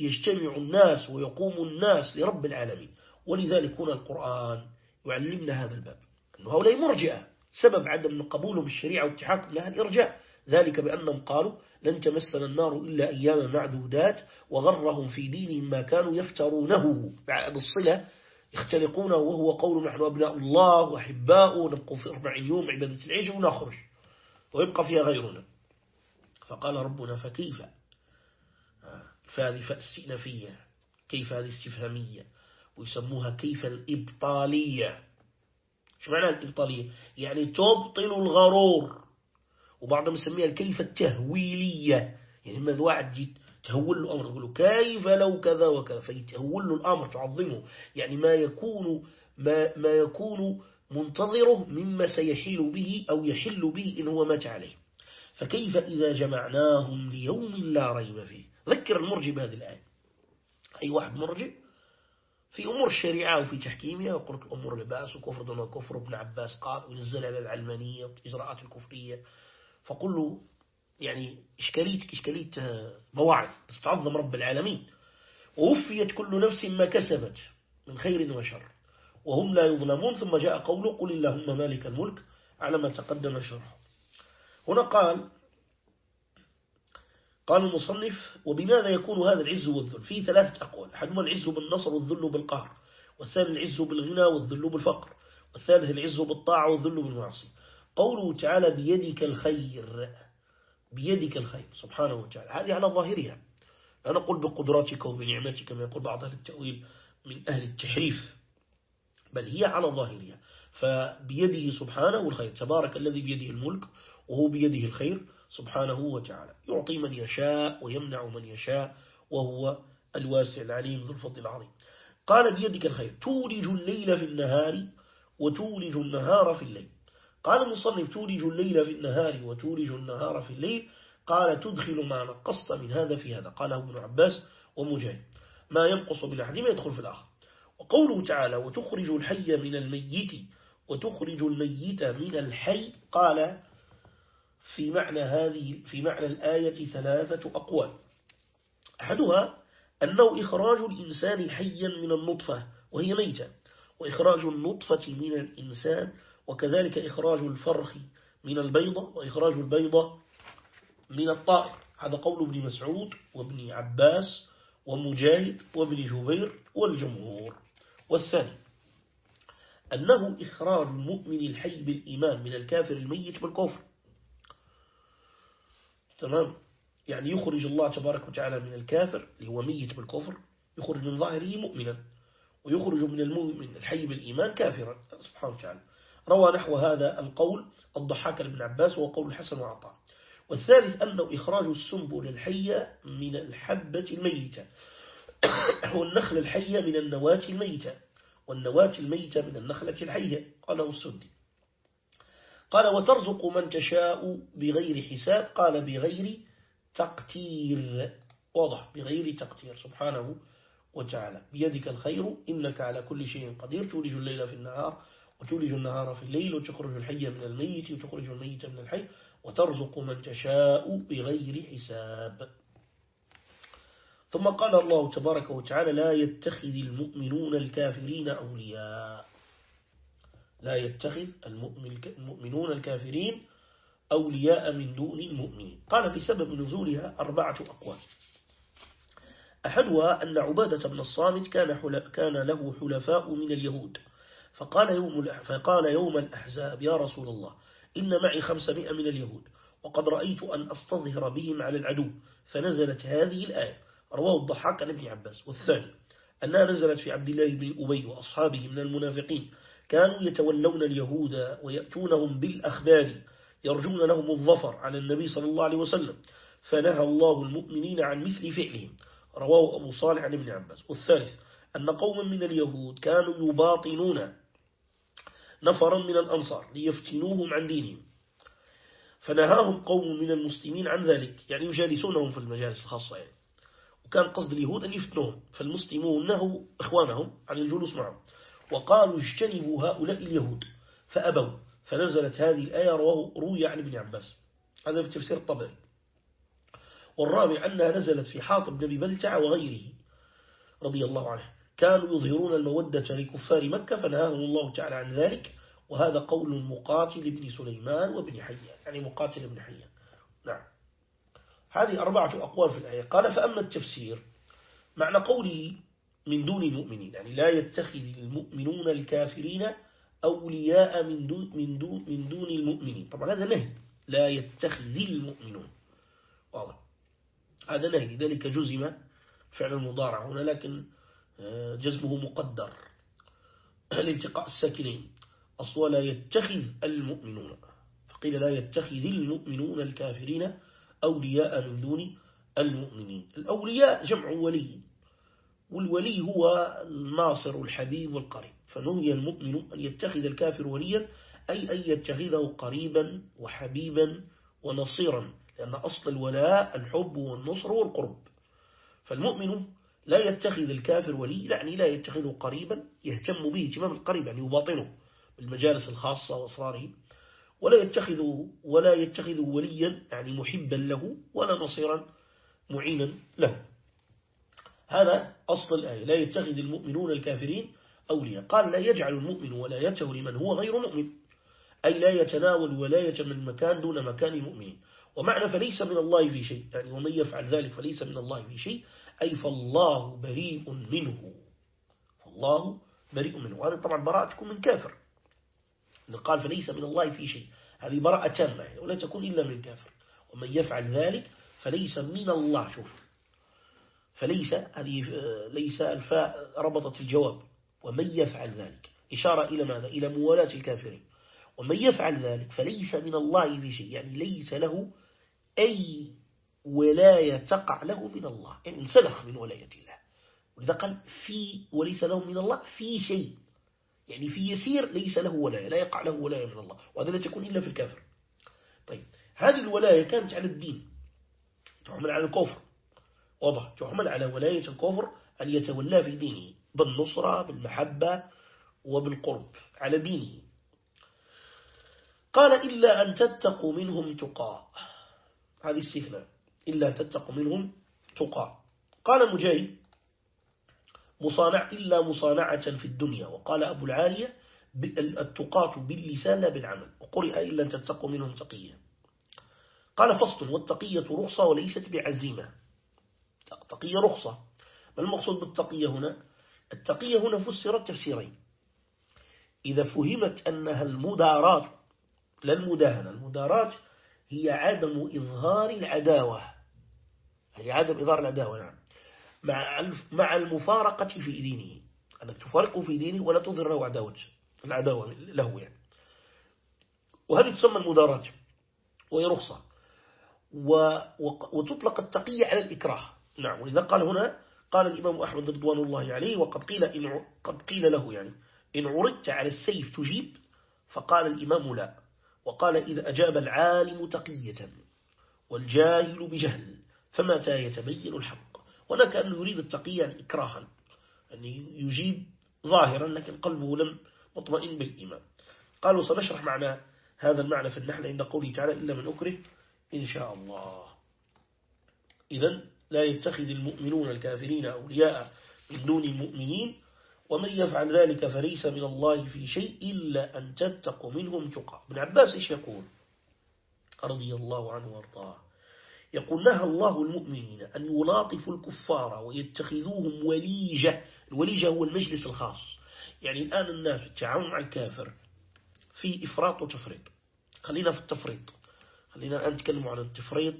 يجتمع الناس ويقوم الناس لرب العالمين. ولذلك هنا القرآن يعلمنا هذا الباب أنه هؤلاء مرجئة سبب عدم قبولهم الشريعة والتحاكم لها الإرجاء. ذلك بأنهم قالوا لن تمسنا النار إلا أيام معدودات وغرهم في دينهم ما كانوا يفترونه. بعد الصلة يختلقونه وهو قول نحن أبناء الله وأحباؤه نبقوا في أربعين يوم عبادة العيش ونخرج ويبقى فيها غيرنا. فقال ربنا فكيف؟ فهذه فأستئنفية كيف هذه استفهامية؟ ويسموها كيف الإبطالية. شو معنى الإبطالية؟ يعني تبطل الغرور. وبعضهم يسميها الكيف التهويلية. يعني ماذا واحد تهول له أمر تقول كيف لو كذا وكذا؟ فيتهول له الأمر تعظمه. يعني ما يكون ما, ما يكون منتظره مما سيحيل به أو يحل به إن هو مات عليه. فكيف إذا جمعناهم ليوم لا ريب فيه؟ ذكر المرجي بهذه الآية. أي واحد مرجي في أمور الشريعة وفي تحكيمها يقول الأمور لباس وكفر دون كفر ابن عباس قال ونزل على العلمانية والإجراءات الكفرية. فقل له يعني إشكاليتك إشكالية مواعظ بس تعظم رب العالمين. ووفيت كل نفس ما كسبت من خير وشر وهم لا يظلمون ثم جاء قوله قل اللهم مالك الملك على ما تقدم شرحه. هنا قال قال المصنف وبماذا يكون هذا العز والذل؟ فيه ثلاثة أقوال. أحدهما العز بالنصر والذل بالقهر والثاني العز بالغنى والذل بالفقر والثالث العز بالطاعة والذل بالمعصية. قوله تعالى بيدك الخير بيدك الخير سبحانه وتعالى. هذه على ظاهرها. لا نقول بقدراتك وبنعمتك كما يقول بعض أهل التأويل من أهل التحريف. بل هي على ظاهرها. فبيده سبحانه الخير. تبارك الذي بيده الملك وهو بيده الخير سبحانه وتعالى. يعطي من يشاء ويمنع من يشاء وهو الواسع العليم ذو الفضل العظيم. قال بيدك الخير. تولج الليل في النهار وتولج النهار في الليل. قال المصنف تولج الليل في النهار وتولج النهار في الليل. قال تدخل ما نقصت من هذا في هذا. قاله ابن عباس ومجاهد. ما ينقص بالأحدهما يدخل في الآخر. وقوله تعالى وتخرج الحي من الميت وتخرج الميت من الحي. قال في معنى هذه في معنى الآية ثلاثة أقوال. أحدها أنه إخراج الإنسان حيا من النطفة وهي ميتة. وإخراج النطفة من الإنسان وكذلك إخراج الفرخ من البيضة وإخراج البيضة من الطائر. هذا قول ابن مسعود وابن عباس ومجاهد وابن جبير والجمهور. والثاني أنه إخراج المؤمن الحي بالإيمان من الكافر الميت بالكفر. تمام؟ يعني يخرج الله تبارك وتعالى من الكافر اللي هو ميت بالكفر يخرج من ظاهره مؤمنا ويخرج من المؤمن الحي بالإيمان كافرا. سبحانه وتعالى. روى نحو هذا القول الضحاك بن عباس وقول الحسن وعطاء. والثالث أنه إخراج السنبل الحية من الحبة الميتة. [coughs] والنخل الحية من النواة الميتة. والنواة الميتة من النخلة الحية. قاله السدي قال وترزق من تشاء بغير حساب. قال بغير تقتير. واضح. بغير تقتير. سبحانه وتعالى. بيدك الخير. إنك على كل شيء قدير. تولج الليل في النهار. وتولج النهار في الليل وتخرج الحي من الميت وتخرج الميت من الحي وترزق من تشاء بغير حساب. ثم قال الله تبارك وتعالى لا يتخذ المؤمنون الكافرين أولياء. لا يتخذ المؤمنون الكافرين أولياء من دون المؤمنين. قال في سبب نزولها أربعة أقوال. أحدها أن عبادة بن الصامت كان, كان له حلفاء من اليهود. فقال يوم, فقال يوم الأحزاب يا رسول الله إن معي خمسمائة من اليهود وقد رأيت أن أستظهر بهم على العدو فنزلت هذه الآية. رواه الضحاك عن ابن عباس. والثاني أنها نزلت في عبد الله بن أبي وأصحابه من المنافقين. كانوا يتولون اليهود ويأتونهم بالأخبار يرجون لهم الظفر على النبي صلى الله عليه وسلم فنهى الله المؤمنين عن مثل فعلهم. رواه أبو صالح عن ابن عباس. والثالث أن قوما من اليهود كانوا يباطنون نفرا من الأنصار ليفتنوهم عن دينهم. فنهاهم قوم من المسلمين عن ذلك يعني يجالسونهم في المجالس الخاصة يعني. وكان قصد اليهود أن يفتنوهم فالمسلمون نهوا إخوانهم عن الجلوس معهم. وقالوا اجتنبوا هؤلاء اليهود فأبوا. فنزلت هذه الآية روي عن ابن عباس. هذا في تفسير الطبري. والرابع أنها نزلت في حاطب نبي بلتع وغيره رضي الله عنه. كانوا يظهرون المودة لكفار مكة فنهاهم الله تعالى عن ذلك. وهذا قول مقاتل ابن سليمان وابن حيان يعني مقاتل ابن حيان. نعم. هذه أربعة أقوال في الآية. قال فأما التفسير معنى قوله من دون المؤمنين يعني لا يتخذ المؤمنون الكافرين أولياء من دون, من دون, من دون المؤمنين. طبعا هذا نهي. لا يتخذ المؤمنون. واضح. هذا نهي. لذلك جزم فعل المضارع هنا لكن جزمه مقدر. [clears throat] الالتقاء الساكنين. أصلا لا يتخذ المؤمنون. فقيل لا يتخذ المؤمنون الكافرين أولياء من دون المؤمنين. الأولياء جمع ولي. والولي هو الناصر الحبيب والقريب. فنهي المؤمن أن يتخذ الكافر وليا أي أن يتخذه قريبا وحبيبا ونصيرا. لأن أصل الولاء الحب والنصر والقرب. فالمؤمن لا يتخذ الكافر ولي يعني لا يتخذه قريبا يهتم به اهتمام القريب يعني يباطنه بالمجالس الخاصة وأسراره ولا يتخذه ولا يتخذه وليا يعني محبا له ولا نصيرا معينا له. هذا أصل الآية. لا يتخذ المؤمنون الكافرين أولياء. قال لا يجعل المؤمن ولايته لمن هو غير مؤمن أي لا يتناول ولاية من مكان دون مكان المؤمنين ومعنى فليس من الله في شيء يعني ومن يفعل ذلك فليس من الله في شيء. أي فالله بريء منه. فالله بريء منه. وهذا طبعا براءة تكون من كافر. قال فليس من الله في شيء. هذه براءة تامة ولا تكون إلا من كافر. ومن يفعل ذلك فليس من الله. شوف فليس هذه ليس الفاء ربطت الجواب. ومن يفعل ذلك. إشارة إلى ماذا؟ إلى موالاة الكافرين. ومن يفعل ذلك فليس من الله في شيء. يعني ليس له أي ولاية تقع له من الله. يعني انسلخ من ولاية الله. ولذا قال في وليس له من الله في شيء. يعني في يسير ليس له ولاية لا يقع له ولاية من الله. وهذا لا تكون إلا في الكافر. طيب هذه الولاية كانت على الدين. تعمل على الكفر. واضح. تحمل على ولاية الكفر أن يتولى في دينه بالنصرة بالمحبة وبالقرب على دينه. قال إلا أن تتقوا منهم تقاء. هذه استثناء. إلا تتقوا منهم تقاء قال مجاهد مصانع إلا مصانعة في الدنيا. وقال أبو العالية التقاة باللسان لا بالعمل. وقرئ إلا تتقوا منهم تقية. قال فصل والتقية رخصة وليست بعزيمة. التقية رخصة. ما المقصود بالتقية هنا؟ التقية هنا فسرت تفسيرين. إذا فهمت أنها المدارات لا المداهنة المدارات هي عدم إظهار العداوة. هي عدم إظهار العداوة نعم. مع مع المفارقة في دينه. أنك تفارقه في دينه ولا تظهر له عداوة العداوة له يعني. وهذه تسمى المدارات وهي رخصة. وتطلق التقية على الإكراه. نعم. ولذا قال هنا قال الإمام أحمد رضوان الله عليه وقد قيل, إن قد قيل له يعني إن عرضت على السيف تجيب؟ فقال الإمام لا. وقال إذا أجاب العالم تقية والجاهل بجهل. فمتى يتبين الحق؟ ولا كأنه يريد التقية يعني إكراها أن يجيب ظاهرا لكن قلبه لم مطمئن بالإيمان. قالوا سنشرح معنى هذا المعنى في النحل عند قوله تعالى إلا من أكره إن شاء الله. إذن لا يتخذ المؤمنون الكافرين أولياء من دون المؤمنين ومن يفعل ذلك فليس من الله في شيء إلا أن تتقوا منهم تقى. ابن عباس إيش يقول؟ رضي الله عنه وأرضاه. يقول نهى الله المؤمنين أن يلاطفوا الكفار ويتخذوهم وليجة. الوليجة هو المجلس الخاص. يعني الآن الناس التعاون مع الكافر في إفراط وتفريط. خلينا في التفريط. خلينا الآن نتكلم عن التفريط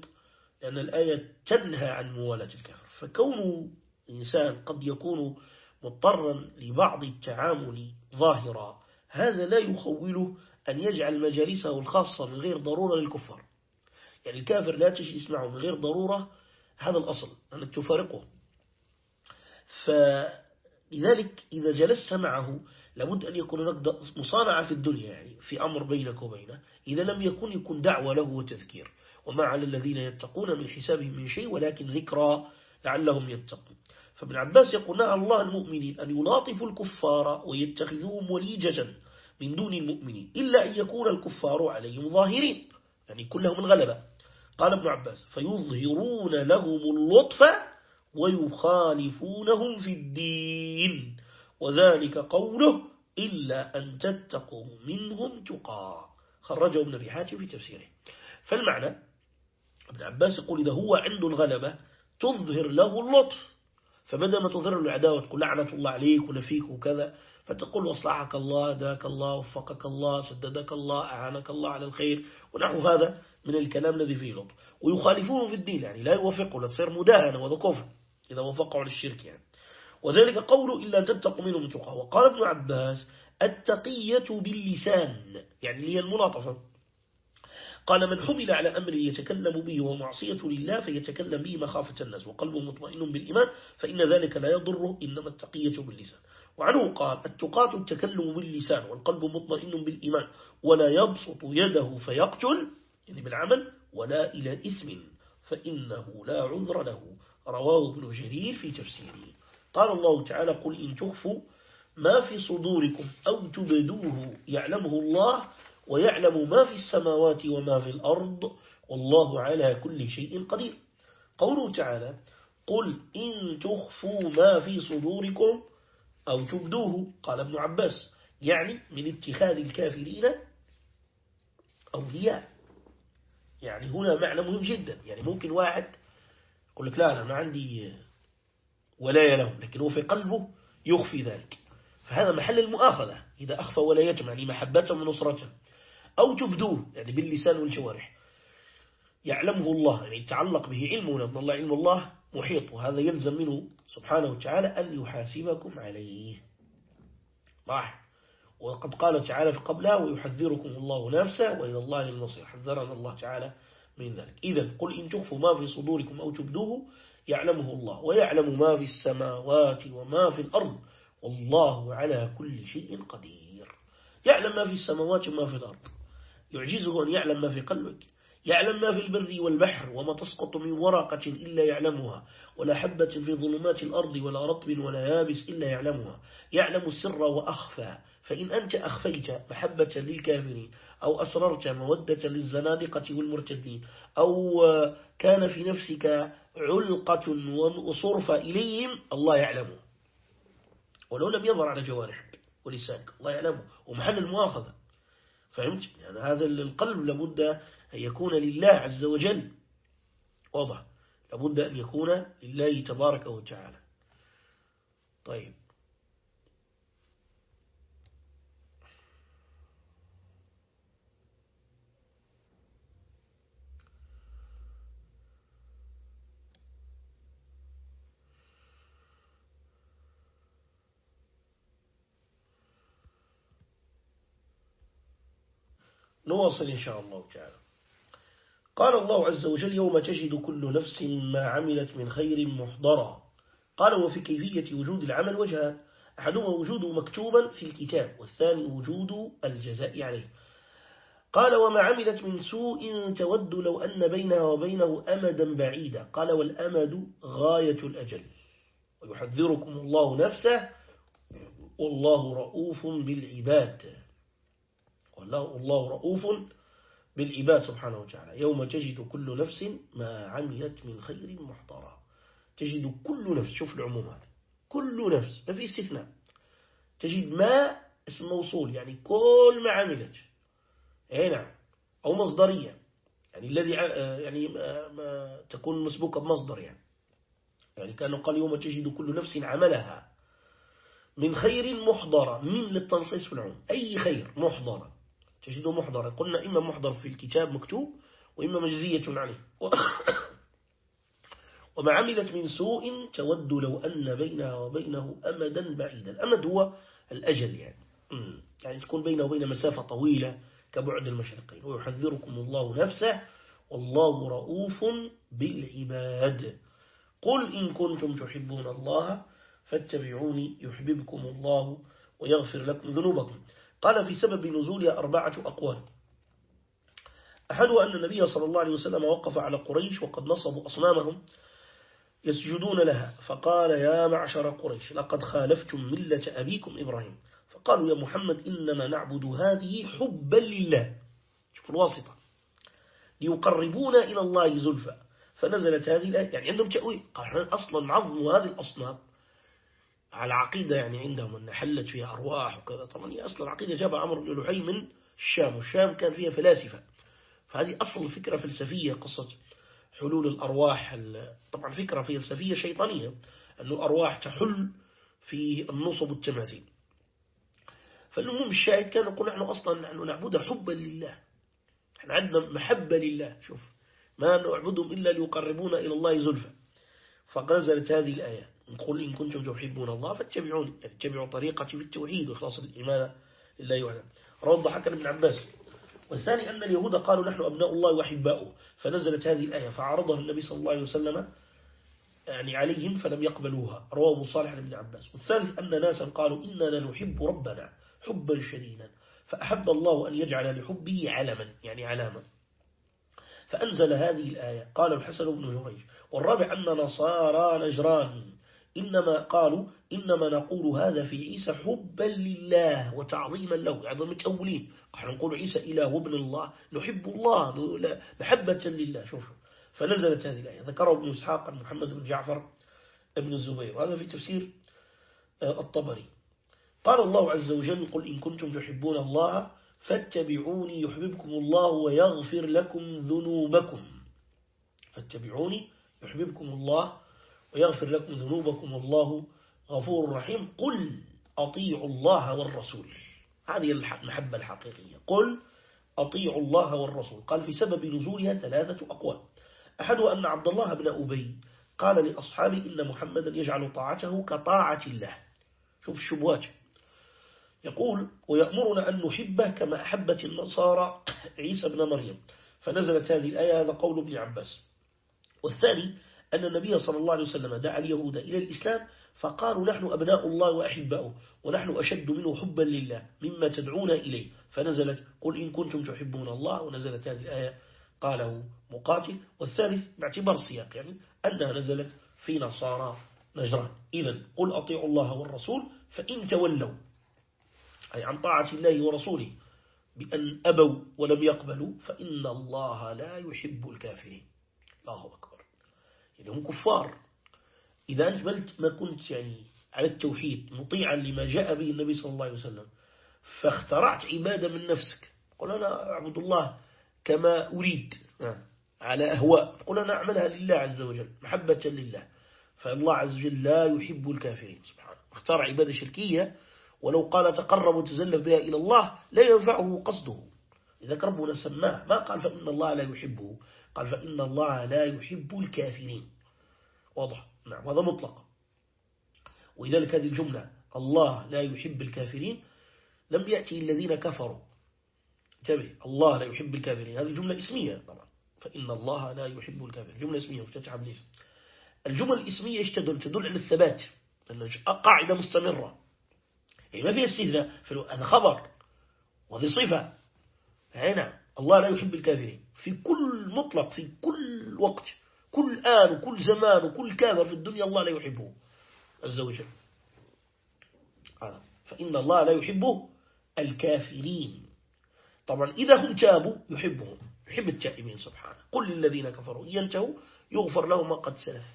لأن الآية تنهى عن موالاة الكافر. فكون إنسان قد يكون مضطرا لبعض التعامل ظاهرا هذا لا يخوله أن يجعل مجالسه الخاصة من غير ضرورة للكفار. يعني الكافر لا تجلس معه من غير ضرورة هذا الأصل أنك تفارقه. فلذلك إذا جلست معه لابد أن يكون هناك مصانعة في الدنيا يعني في أمر بينك وبينه. إذا لم يكن يكون دعوة له وتذكير. وما على الذين يتقون من حسابهم من شيء ولكن ذكرى لعلهم يتقون. فابن عباس يقول نهى الله المؤمنين أن يلاطفوا الكفار ويتخذوهم وليجة من دون المؤمنين إلا أن يكون الكفار عليهم ظاهرين. يعني كلهم الغلبة قال ابن عباس فيظهرون لهم اللطف ويخالفونهم في الدين وذلك قوله إلا أن تتقوا منهم تقى. خرجه ابن ريحات في تفسيره. فالمعنى ابن عباس يقول إذا هو عنده الغلبة تظهر له اللطف. فبدل ما تظهر له العداوة تقول لعنة الله عليك ولا فيك وكذا فتقول أصلحك الله داك الله وفقك الله سددك الله أعانك الله على الخير ونحو هذا من الكلام الذي فيه لطف. ويخالفونه في الدين يعني لا يوافقه لا تصير مداهنة وذا كفر إذا وافقوا على الشرك يعني. وذلك قوله إلا تتقوا منهم تقى وقال ابن عباس التقية باللسان يعني هي الملاطفة. قال من حمل على أمر يتكلم به ومعصية لله فيتكلم به مخافة الناس وقلبه مطمئن بالإيمان فإن ذلك لا يضره إنما التقية باللسان. وعنه قال التقاة التكلم باللسان والقلب مطمئن بالإيمان ولا يبسط يده فيقتل يعني بالعمل ولا إلى إثم فإنه لا عذر له. رواه ابن جرير في تفسيره. قال الله تعالى قل إن تخفوا ما في صدوركم أو تبدوه يعلمه الله ويعلم ما في السماوات وما في الأرض والله على كل شيء قدير. قوله تعالى قل إن تخفوا ما في صدوركم أو تبدوه قال ابن عباس يعني من اتخاذ الكافرين أولياء. يعني هنا معنى مهم جدا. يعني ممكن واحد يقول لك لا أنا ما عندي ولاية له لكن هو في قلبه يخفي ذلك. فهذا محل المؤاخذة. إذا أخفى ولايته يعني محبته ونصرته أو تبدوه يعني باللسان والجوارح. يعلمه الله يعني يتعلق به علمه لأن الله علم الله محيط. وهذا يلزم منه سبحانه وتعالى أن يحاسبكم عليه. راح وقد قال تعالى في قبلها ويحذركم الله نفسه وإلى الله المصير حذرنا الله تعالى من ذلك. إذا قل إن تخفوا ما في صدوركم أو تبدوه يعلمه الله. ويعلم ما في السماوات وما في الأرض. والله على كل شيء قدير. يعلم ما في السماوات وما في الأرض. يعجزه أن يعلم ما في قلبك يعلم ما في البر والبحر وما تسقط من ورقة إلا يعلمها ولا حبة في ظلمات الأرض ولا رطب ولا يابس إلا يعلمها. يعلم السر وأخفى فإن أنت أخفيت محبة للكافرين أو أسررت مودة للزنادقة والمرتدين أو كان في نفسك علقة وصرفة إليهم الله يعلمه ولو لم يظهر على جوارحك ولسانك الله يعلمه ومحل المؤاخذة. فهمت؟ يعني هذا القلب لابد أن يكون لله عز وجل. واضح. لابد أن يكون لله تبارك وتعالى. طيب. نواصل إن شاء الله تعالى. قال الله عز وجل يوم تجد كل نفس ما عملت من خير محضرا. قال وفي كيفية وجود العمل وجهان أحدهما وجوده مكتوبا في الكتاب والثاني وجود الجزاء عليه. قال وما عملت من سوء تود لو أن بينها وبينه أمدا بعيدا. قال والأمد غاية الأجل. ويحذركم الله نفسه والله رؤوف بالعباد. والله رؤوف بالعباد سبحانه وتعالى. يوم تجد كل نفس ما عملت من خير محضرا تجد كل نفس شوف العموم هذا كل نفس ما في استثناء. تجد ما اسم موصول يعني كل ما عملت. أي نعم. أو مصدرية. يعني الذي يعني ما تكون مسبوقة بمصدر يعني. يعني كان قال يوم تجد كل نفس عملها من خير محضرة. من للتنصيص في العموم. أي خير محضرة. تجده محضرة قلنا إما محضر في الكتاب مكتوب وإما مجزية عليه. [coughs] وما عملت من سوء تود لو أن بينها وبينه أمدا بعيدا. الأمد هو الأجل يعني. يعني تكون بينه وبين مسافة طويلة كبعد المشرقين. ويحذركم الله نفسه والله رؤوف بالعباد. قل إن كنتم تحبون الله فاتبعوني يحببكم الله ويغفر لكم ذنوبكم. قال في سبب نزولها أربعة أقوال. أحد أن النبي صلى الله عليه وسلم وقف على قريش وقد نصبوا أصنامهم يسجدون لها فقال يا معشر قريش لقد خالفتم ملة أبيكم إبراهيم. فقالوا يا محمد إنما نعبد هذه حبا لله. شوف الواسطة. ليقربونا إلى الله زلفى. فنزلت هذه الآية. يعني عندهم تأويل. قال أصلا عظم هذه الأصنام. على عقيدة يعني عندهم أن حلت فيها أرواح وكذا. طبعا هي أصلا العقيدة جابها عمرو بن لحي من الشام والشام كان فيها فلاسفة. فهذه أصل فكرة فلسفية قصة حلول الأرواح طبعا فكرة فلسفية شيطانية أن الأرواح تحل في النصب التماثيل. فالمهم الشاهد كان يقول نحن أصلا نحن نعبد حبا لله. إحنا عندنا محبة لله. شوف ما نعبدهم إلا ليقربونا إلى الله زلفى. فنزلت هذه الآية. نقول إن كنتم تحبون الله فاتبعوني يعني اتبعوا طريقتي في التوحيد وإخلاص الإيمان لله وحده. روى الضحك بن عباس. والثاني أن اليهود قالوا نحن أبناء الله وأحباؤه فنزلت هذه الآية فعرضها النبي صلى الله عليه وسلم يعني عليهم فلم يقبلوها. رواه صالح بن عباس. والثالث أن ناسا قالوا إننا نحب ربنا حبا شديدا فأحب الله أن يجعل لحبه علما يعني علامة. فأنزل هذه الآية. قال الحسن بن جريج والرابع أن نصارى نجران. إنما قالوا إنما نقول هذا في عيسى حبا لله وتعظيما له يعني متأولين نحن نقول عيسى إله وابن الله نحب الله محبة لله. شوف. فنزلت هذه الآية. ذكره ابن إسحاق محمد بن جعفر ابن الزبير. وهذا في تفسير آه، الطبري. قال الله عز وجل قل إن كنتم تحبون الله فاتبعوني يحببكم الله ويغفر لكم ذنوبكم. فاتبعوني يحببكم الله ويغفر لكم ذنوبكم الله غفور رحيم. قل أطيعوا الله والرسول. هذه المحبة الحقيقية. قل أطيعوا الله والرسول. قال في سبب نزولها ثلاثة أقوال. أحد أن عبد الله بن أبي قال لأصحابه إن محمدا يجعل طاعته كطاعة الله. شوف الشبهات. يقول ويأمرنا أن نحبه كما أحبت النصارى عيسى بن مريم. فنزلت هذه الآية. هذا قول ابن عباس. والثاني أن النبي صلى الله عليه وسلم دعا اليهود إلى الإسلام فقالوا نحن أبناء الله وأحباؤه ونحن أشد منه حبا لله مما تدعون إليه. فنزلت قل إن كنتم تحبون الله ونزلت هذه الآية. قاله مقاتل. والثالث باعتبار السياق يعني أنها نزلت في نصارى. نجران إذا قل أطيعوا الله والرسول فإن تولوا أي عن طاعة الله ورسوله بأن أبوا ولم يقبلوا فإن الله لا يحب الكافرين. الله أكبر. يعني هم كفار. إذا أنت ما كنت يعني على التوحيد مطيعا لما جاء به النبي صلى الله عليه وسلم فاخترعت عبادة من نفسك. قل أنا أعبد الله كما أريد. على أهواء. قل أنا أعملها لله عز وجل محبة لله. فالله عز وجل لا يحب الكافرين. سبحانه اختار عبادة شركية ولو قال تقرب وتزلف بها إلى الله لا ينفعه قصده. إذا ربنا سماه. ما قال فإن الله لا يحبه. قال فإن الله لا يحب الكافرين. واضح. نعم هذا مطلق. ولذلك هذه الجملة الله لا يحب الكافرين لم يأتي الذين كفروا. انتبه الله لا يحب الكافرين. هذه جملة اسمية طبعا. فإن الله لا يحب الكافرين. جملة اسمية مفتتحة بالاسم الجمل الاسمية إيش تدل؟ تدل على الثبات. قاعدة مستمرة. يعني ما فيها استثناء هذا خبر وهذه صفة. هنا. الله لا يحب الكافرين. في كل مطلق في كل وقت كل آن وكل زمان وكل كافر في الدنيا الله لا يحبه. عز وجل. فإن الله لا يحبه الكافرين. طبعا إذا هم تابوا يحبهم. يحب التائبين سبحانه. قل للذين كفروا. ينتهوا يغفر لهم ما قد سلف.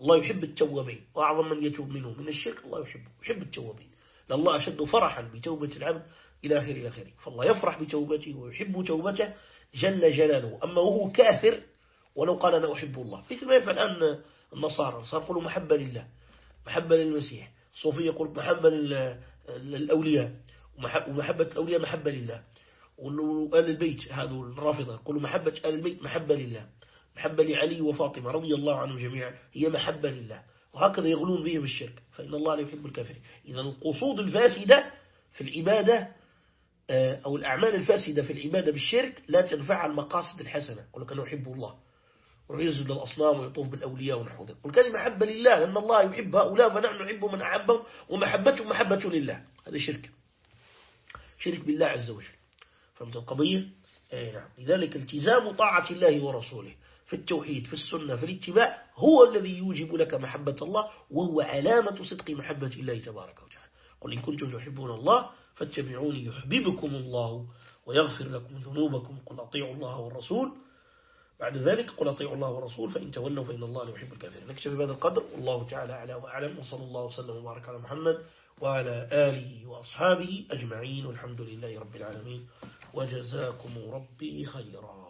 الله يحب التوابين. وأعظم من يتوب منه من الشرك الله يحبه. يحب التوابين. لله أشد فرحا بتوبة العبد. إلى آخر إلى آخره. فالله يفرح بتوبته ويحب توبته جل جلاله. أما وهو كافر ولو قال أنا أحب الله. مثل ما يفعل الآن النصارى. صار يقولوا محبة لله محبة للمسيح. الصوفية يقول محبة للأولياء. ومحبة الأولياء محبة لله. وآل البيت هذا الرافضة يقولوا محبة آل البيت محبة لله. محبة لعلي وفاطمة رضي الله عنهم جميعا. هي محبة لله. وهكذا يغلون به بالشرك فإن الله لا يحب الكافرين. إذا القصود الفاسدة في العبادة أو الأعمال الفاسدة في العبادة بالشرك لا تنفع المقاصد الحسنة. ولكن كان يحب الله. ويزد الأصنام ويطوف بالأولياء ونحو ذلك والكلمة محبة لله لأن الله يحب هؤلاء فنحن نحب من أحبهم ومحبتهم محبة لله. هذا شرك. شرك بالله عز وجل. فهمت القضية؟ أي نعم. لذلك التزام طاعة الله ورسوله في التوحيد في السنة في الاتباع هو الذي يوجب لك محبة الله وهو علامة صدق محبة الله تبارك وتعالى. قل إن كنتم تحبون الله فاتبعوني يحببكم الله ويغفر لكم ذنوبكم قل أطيعوا الله والرسول. بعد ذلك قل أطيعوا الله والرسول فإن تولوا فإن الله لا يحب الكافرين. نكتفي بهذا القدر. والله تعالى أعلى وأعلم. وصلى الله وسلم وبارك على محمد وعلى آله وأصحابه أجمعين. والحمد لله رب العالمين. وجزاكم ربي خيرا.